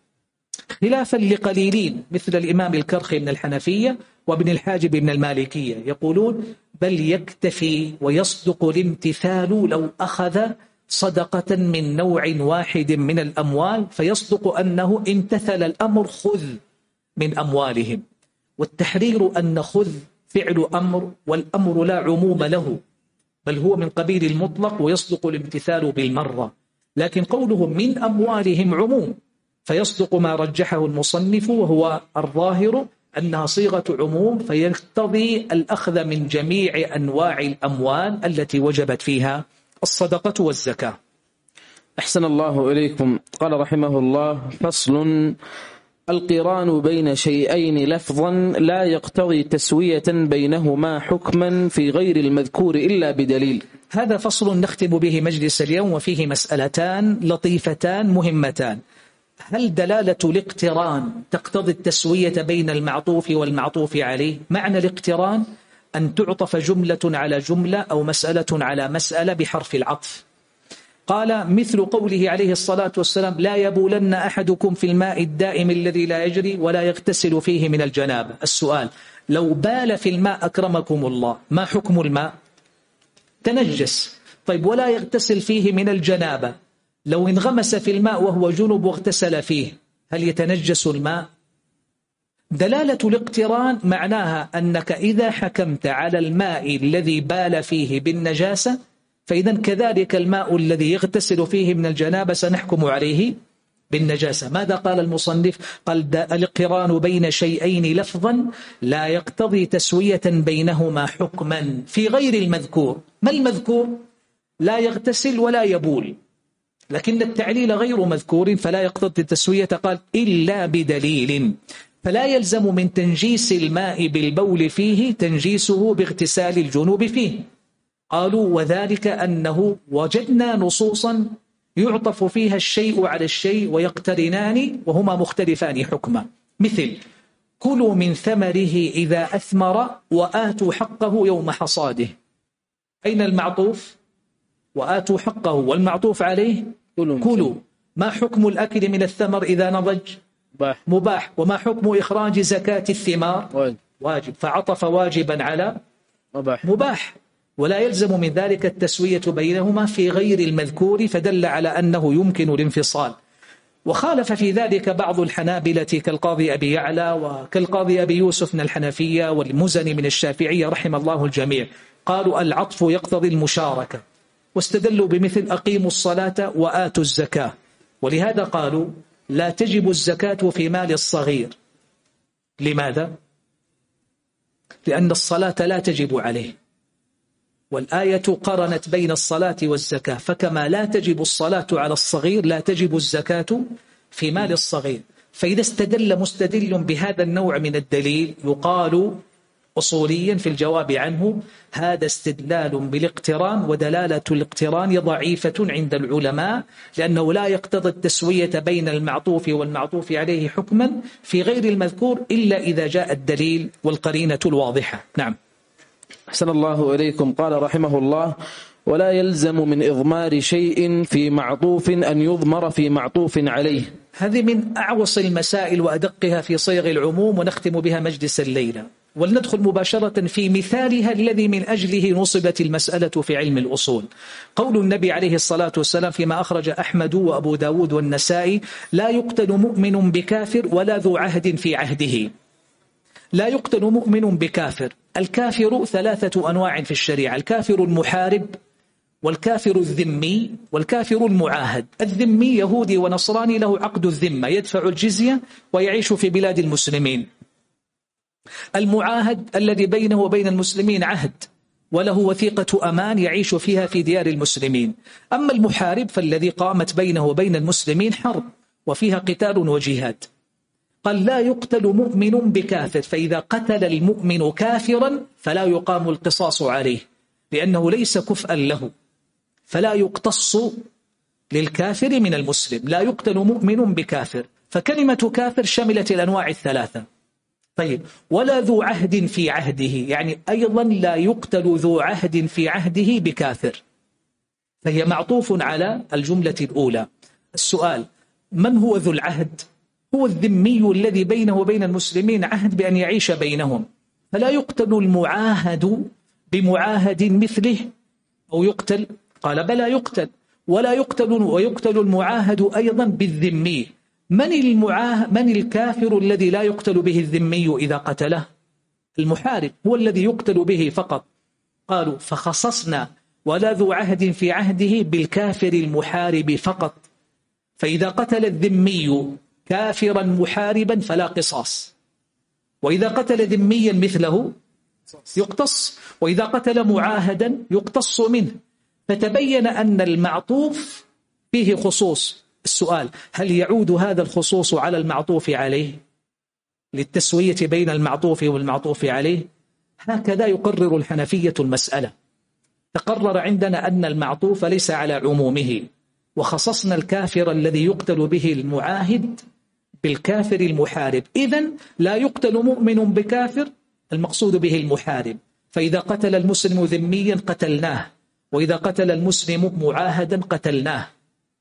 خلافا لقليلين مثل الإمام الكرخي من الحنفية وابن الحاجب من المالكية يقولون بل يكتفي ويصدق الامتثال لو أخذ صدقة من نوع واحد من الأموال فيصدق أنه امتثل الأمر خذ من أموالهم. والتحرير أن خذ فعل أمر والأمر لا عموم له بل هو من قبيل المطلق ويصدق الامتثال بالمرة. لكن قوله من أموالهم عموم فيصدق ما رجحه المصنف وهو الظاهر أنها صيغة عموم فيقتضي الأخذ من جميع أنواع الأموال التي وجبت فيها الصدقة والزكاة. أحسن الله إليكم. قال رحمه الله فصل القران بين شيئين لفظا لا يقتضي تسوية بينهما حكما في غير المذكور إلا بدليل. هذا فصل نختم به مجلس اليوم وفيه مسألتان لطيفتان مهمتان. هل دلالة الاقتران تقتضي التسوية بين المعطوف والمعطوف عليه؟ معنى الاقتران أن تعطف جملة على جملة أو مسألة على مسألة بحرف العطف. قال مثل قوله عليه الصلاة والسلام لا يبولن أحدكم في الماء الدائم الذي لا يجري ولا يغتسل فيه من الجنابة السؤال لو بال في الماء أكرمكم الله ما حكم الماء؟ تنجس. طيب ولا يغتسل فيه من الجنابة لو انغمس في الماء وهو جنب واغتسل فيه هل يتنجس الماء؟ دلالة الاقتران معناها أنك إذا حكمت على الماء الذي بال فيه بالنجاسة فإذا كذلك الماء الذي يغتسل فيه من الجنابة سنحكم عليه بالنجاسة. ماذا قال المصنف؟ قال الاقتران بين شيئين لفظا لا يقتضي تسوية بينهما حكما في غير المذكور. ما المذكور؟ لا يغتسل ولا يبول. لكن التعليل غير مذكور فلا يقتضي التسوية. قال إلا بدليل. فلا يلزم من تنجيس الماء بالبول فيه تنجيسه باغتسال الجنوب فيه. قالوا وذلك أنه وجدنا نصوصا يعطف فيها الشيء على الشيء ويقترنان وهما مختلفان. حكما مثل كلوا من ثمره إذا أثمر وآتوا حقه يوم حصاده. أين المعطوف؟ وآتوا حقه. والمعطوف عليه كلوا ما حكم الأكل من الثمر إذا نضج؟ مباح. مباح. وما حكم إخراج زكاة الثمار؟ واجب. واجب. فعطف واجبا على مباح. مباح. ولا يلزم من ذلك التسوية بينهما في غير المذكور فدل على أنه يمكن الانفصال. وخالف في ذلك بعض الحنابلة كالقاضي أبي يعلى وكالقاضي أبي يوسف من الحنفية والمزني من الشافعية رحم الله الجميع. قالوا العطف يقتضي المشاركة. واستدلوا بمثل أقيموا الصلاة وآتوا الزكاة. ولهذا قالوا لا تجب الزكاة في مال الصغير. لماذا؟ لأن الصلاة لا تجب عليه. والآية قرنت بين الصلاة والزكاة فكما لا تجب الصلاة على الصغير لا تجب الزكاة في مال الصغير. فإذا استدل مستدل بهذا النوع من الدليل يقال أصوليا في الجواب عنه هذا استدلال بالاقتران ودلالة الاقتران ضعيفة عند العلماء لأنه لا يقتضي التسوية بين المعطوف والمعطوف عليه حكما في غير المذكور إلا إذا جاء الدليل والقرينة الواضحة. نعم. أحسن الله إليكم. قال رحمه الله ولا يلزم من إضمار شيء في معطوف أن يضمر في معطوف عليه. هذه من أعوص المسائل وأدقها في صيغ العموم ونختم بها مجلس الليلة. ولندخل مباشرة في مثالها الذي من أجله نصبت المسألة في علم الأصول. قول النبي عليه الصلاة والسلام فيما أخرج أحمد وأبو داود والنسائي لا يقتل مؤمن بكافر ولا ذو عهد في عهده. لا يقتل مؤمن بكافر. الكافر ثلاثة أنواع في الشريعة الكافر المحارب والكافر الذمي والكافر المعاهد. الذمي يهودي ونصراني له عقد الذمة يدفع الجزية ويعيش في بلاد المسلمين. المعاهد الذي بينه وبين المسلمين عهد وله وثيقة أمان يعيش فيها في ديار المسلمين. أما المحارب فالذي قامت بينه وبين المسلمين حرب وفيها قتال وجهاد. قال لا يقتل مؤمن بكافر فإذا قتل المؤمن كافرا فلا يقام القصاص عليه لأنه ليس كفءا له. فلا يقتص للكافر من المسلم لا يقتل مؤمن بكافر. فكلمة كافر شملت الأنواع الثلاثة. طيب ولا ذو عهد في عهده يعني أيضا لا يقتل ذو عهد في عهده بكافر. فهي معطوف على الجملة الأولى. السؤال من هو ذو العهد؟ هو الذمي الذي بينه وبين المسلمين عهد بأن يعيش بينهم. فلا يقتل المعاهد بمعاهد مثله أو يقتل؟ قال بلى يقتل. ولا يقتل ويقتل المعاهد أيضا بالذمي. من المعاه من الكافر الذي لا يقتل به الذمي إذا قتله؟ المحارب هو الذي يقتل به فقط. قالوا فخصصنا ولا ذو عهد في عهده بالكافر المحارب فقط. فإذا قتل الذمي كافرا محاربا فلا قصاص. وإذا قتل ذميا مثله يقتص. وإذا قتل معاهدا يقتص منه. فتبين أن المعطوف فيه خصوص. السؤال هل يعود هذا الخصوص على المعطوف عليه؟ للتسوية بين المعطوف والمعطوف عليه؟ هكذا يقرر الحنفية المسألة. تقرر عندنا أن المعطوف ليس على عمومه وخصصنا الكافر الذي يقتل به المعاهد بالكافر المحارب. إذا لا يقتل مؤمن بكافر المقصود به المحارب. فإذا قتل المسلم ذميا قتلناه وإذا قتل المسلم معاهدا قتلناه.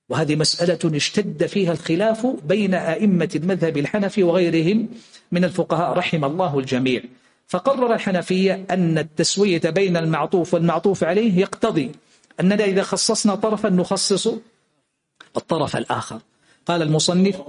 وهذه مسألة اشتد فيها الخلاف بين أئمة المذهب الحنفي وغيرهم من الفقهاء رحم الله الجميع. فقرر الحنفية أن التسوية بين المعطوف والمعطوف عليه يقتضي أننا إذا خصصنا طرفا نخصص الطرف الآخر. قال المصنف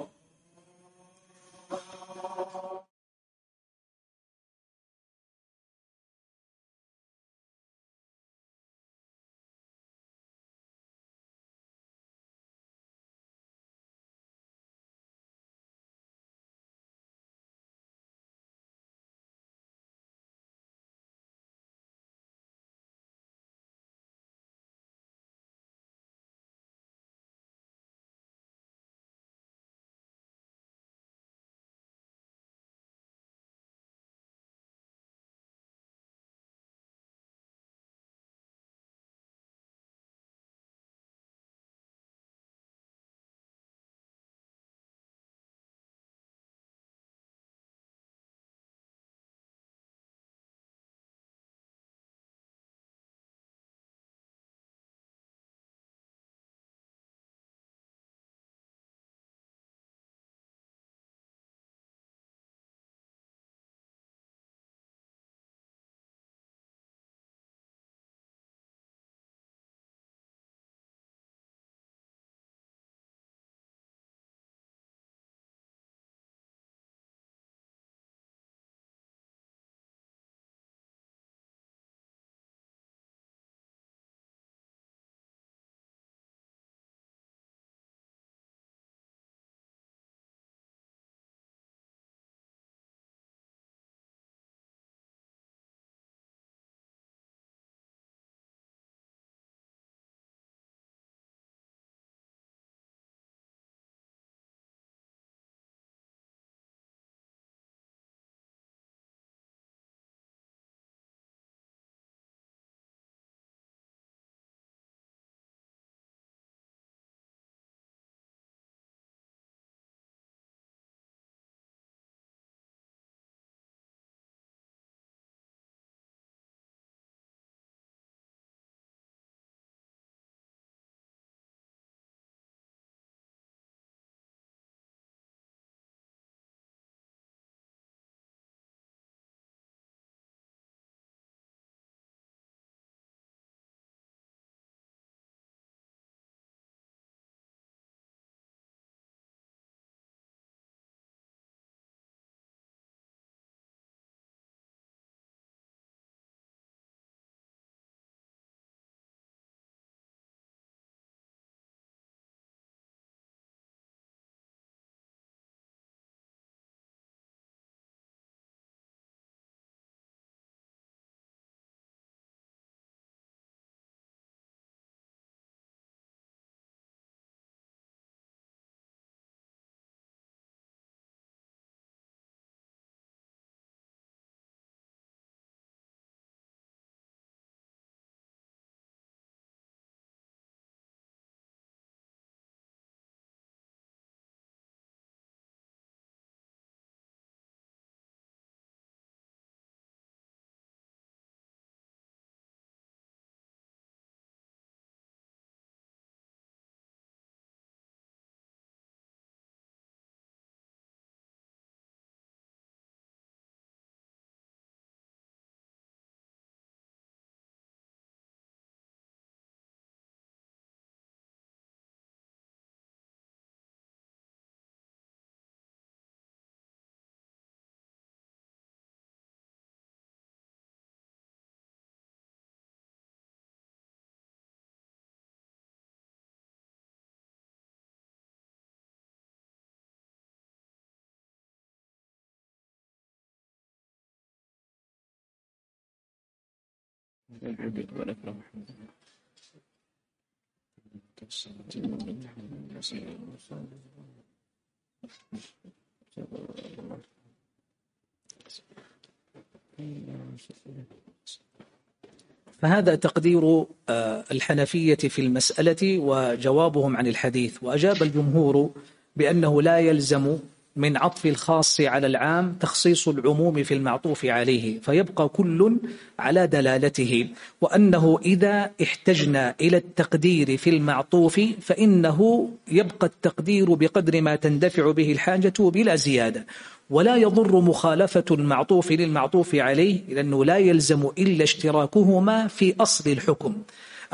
فهذا تقدير آه، الحنفية في المسألة وجوابهم عن الحديث. وأجاب الجمهور بأنه لا يلزم من عطف الخاص على العام تخصيص العموم في المعطوف عليه فيبقى كل على دلالته. وأنه إذا احتجنا إلى التقدير في المعطوف فإنه يبقى التقدير بقدر ما تندفع به الحاجة بلا زيادة. ولا يضر مخالفة المعطوف للمعطوف عليه لأنه لا يلزم إلا اشتراكهما في أصل الحكم.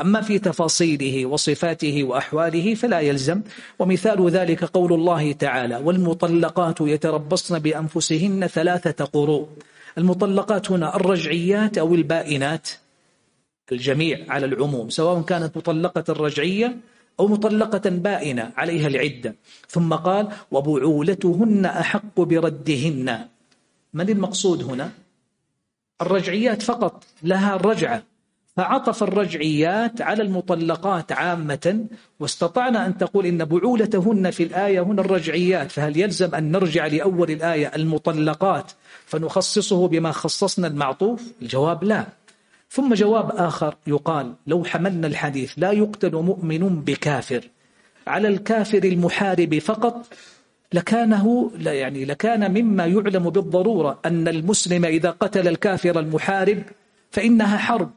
أما في تفاصيله وصفاته وأحواله فلا يلزم ومثال ذلك قول الله تعالى والمطلقات يتربصن بأنفسهن ثلاثة قروء. المطلقات هنا الرجعيات أو البائنات الجميع على العموم سواء كانت مطلقة الرجعية أو مطلقة بائنة عليها العدة. ثم قال وبعولتهن أحق بردهن. من المقصود هنا؟ الرجعيات فقط لها الرجعة فعطف الرجعيات على المطلقات عامة واستطعنا أن تقول إن بعولتهن في الآية هنا الرجعيات. فهل يلزم أن نرجع لأول الآية المطلقات فنخصصه بما خصصنا المعطوف؟ الجواب لا. ثم جواب آخر يقال لو حملنا الحديث لا يقتل مؤمن بكافر. على الكافر المحارب فقط لكانه يعني لكان مما يعلم بالضرورة أن المسلم إذا قتل الكافر المحارب فإنها حرب.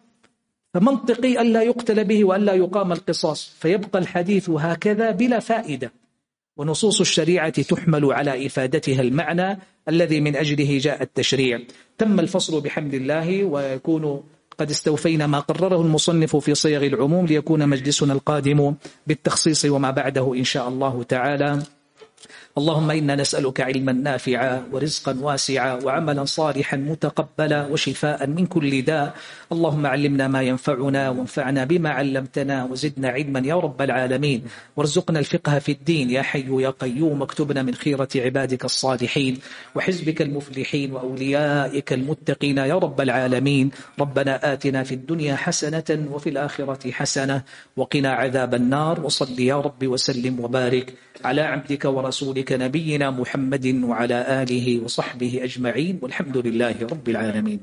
فمنطقي ألا يقتل به وألا يقام القصاص فيبقى الحديث هكذا بلا فائدة. ونصوص الشريعة تحمل على إفادتها المعنى الذي من أجله جاء التشريع. تم الفصل بحمد الله ويكون قد استوفينا ما قرره المصنف في صيغ العموم ليكون مجلسنا القادم بالتخصيص وما بعده إن شاء الله تعالى. اللهم إنا نسألك علما نافعا ورزقا واسعا وعملا صالحا متقبلا وشفاء من كل داء. اللهم علمنا ما ينفعنا وانفعنا بما علمتنا وزدنا علما يا رب العالمين. وارزقنا الفقه في الدين يا حي يا قيوم. اكتبنا من خيرة عبادك الصالحين وحزبك المفلحين وأوليائك المتقين يا رب العالمين. ربنا آتنا في الدنيا حسنة وفي الآخرة حسنة. وقنا عذاب النار. وصل يا رب وسلم وبارك. على عبدك ورسولك نبينا محمد وعلى آله وصحبه أجمعين والحمد لله رب العالمين.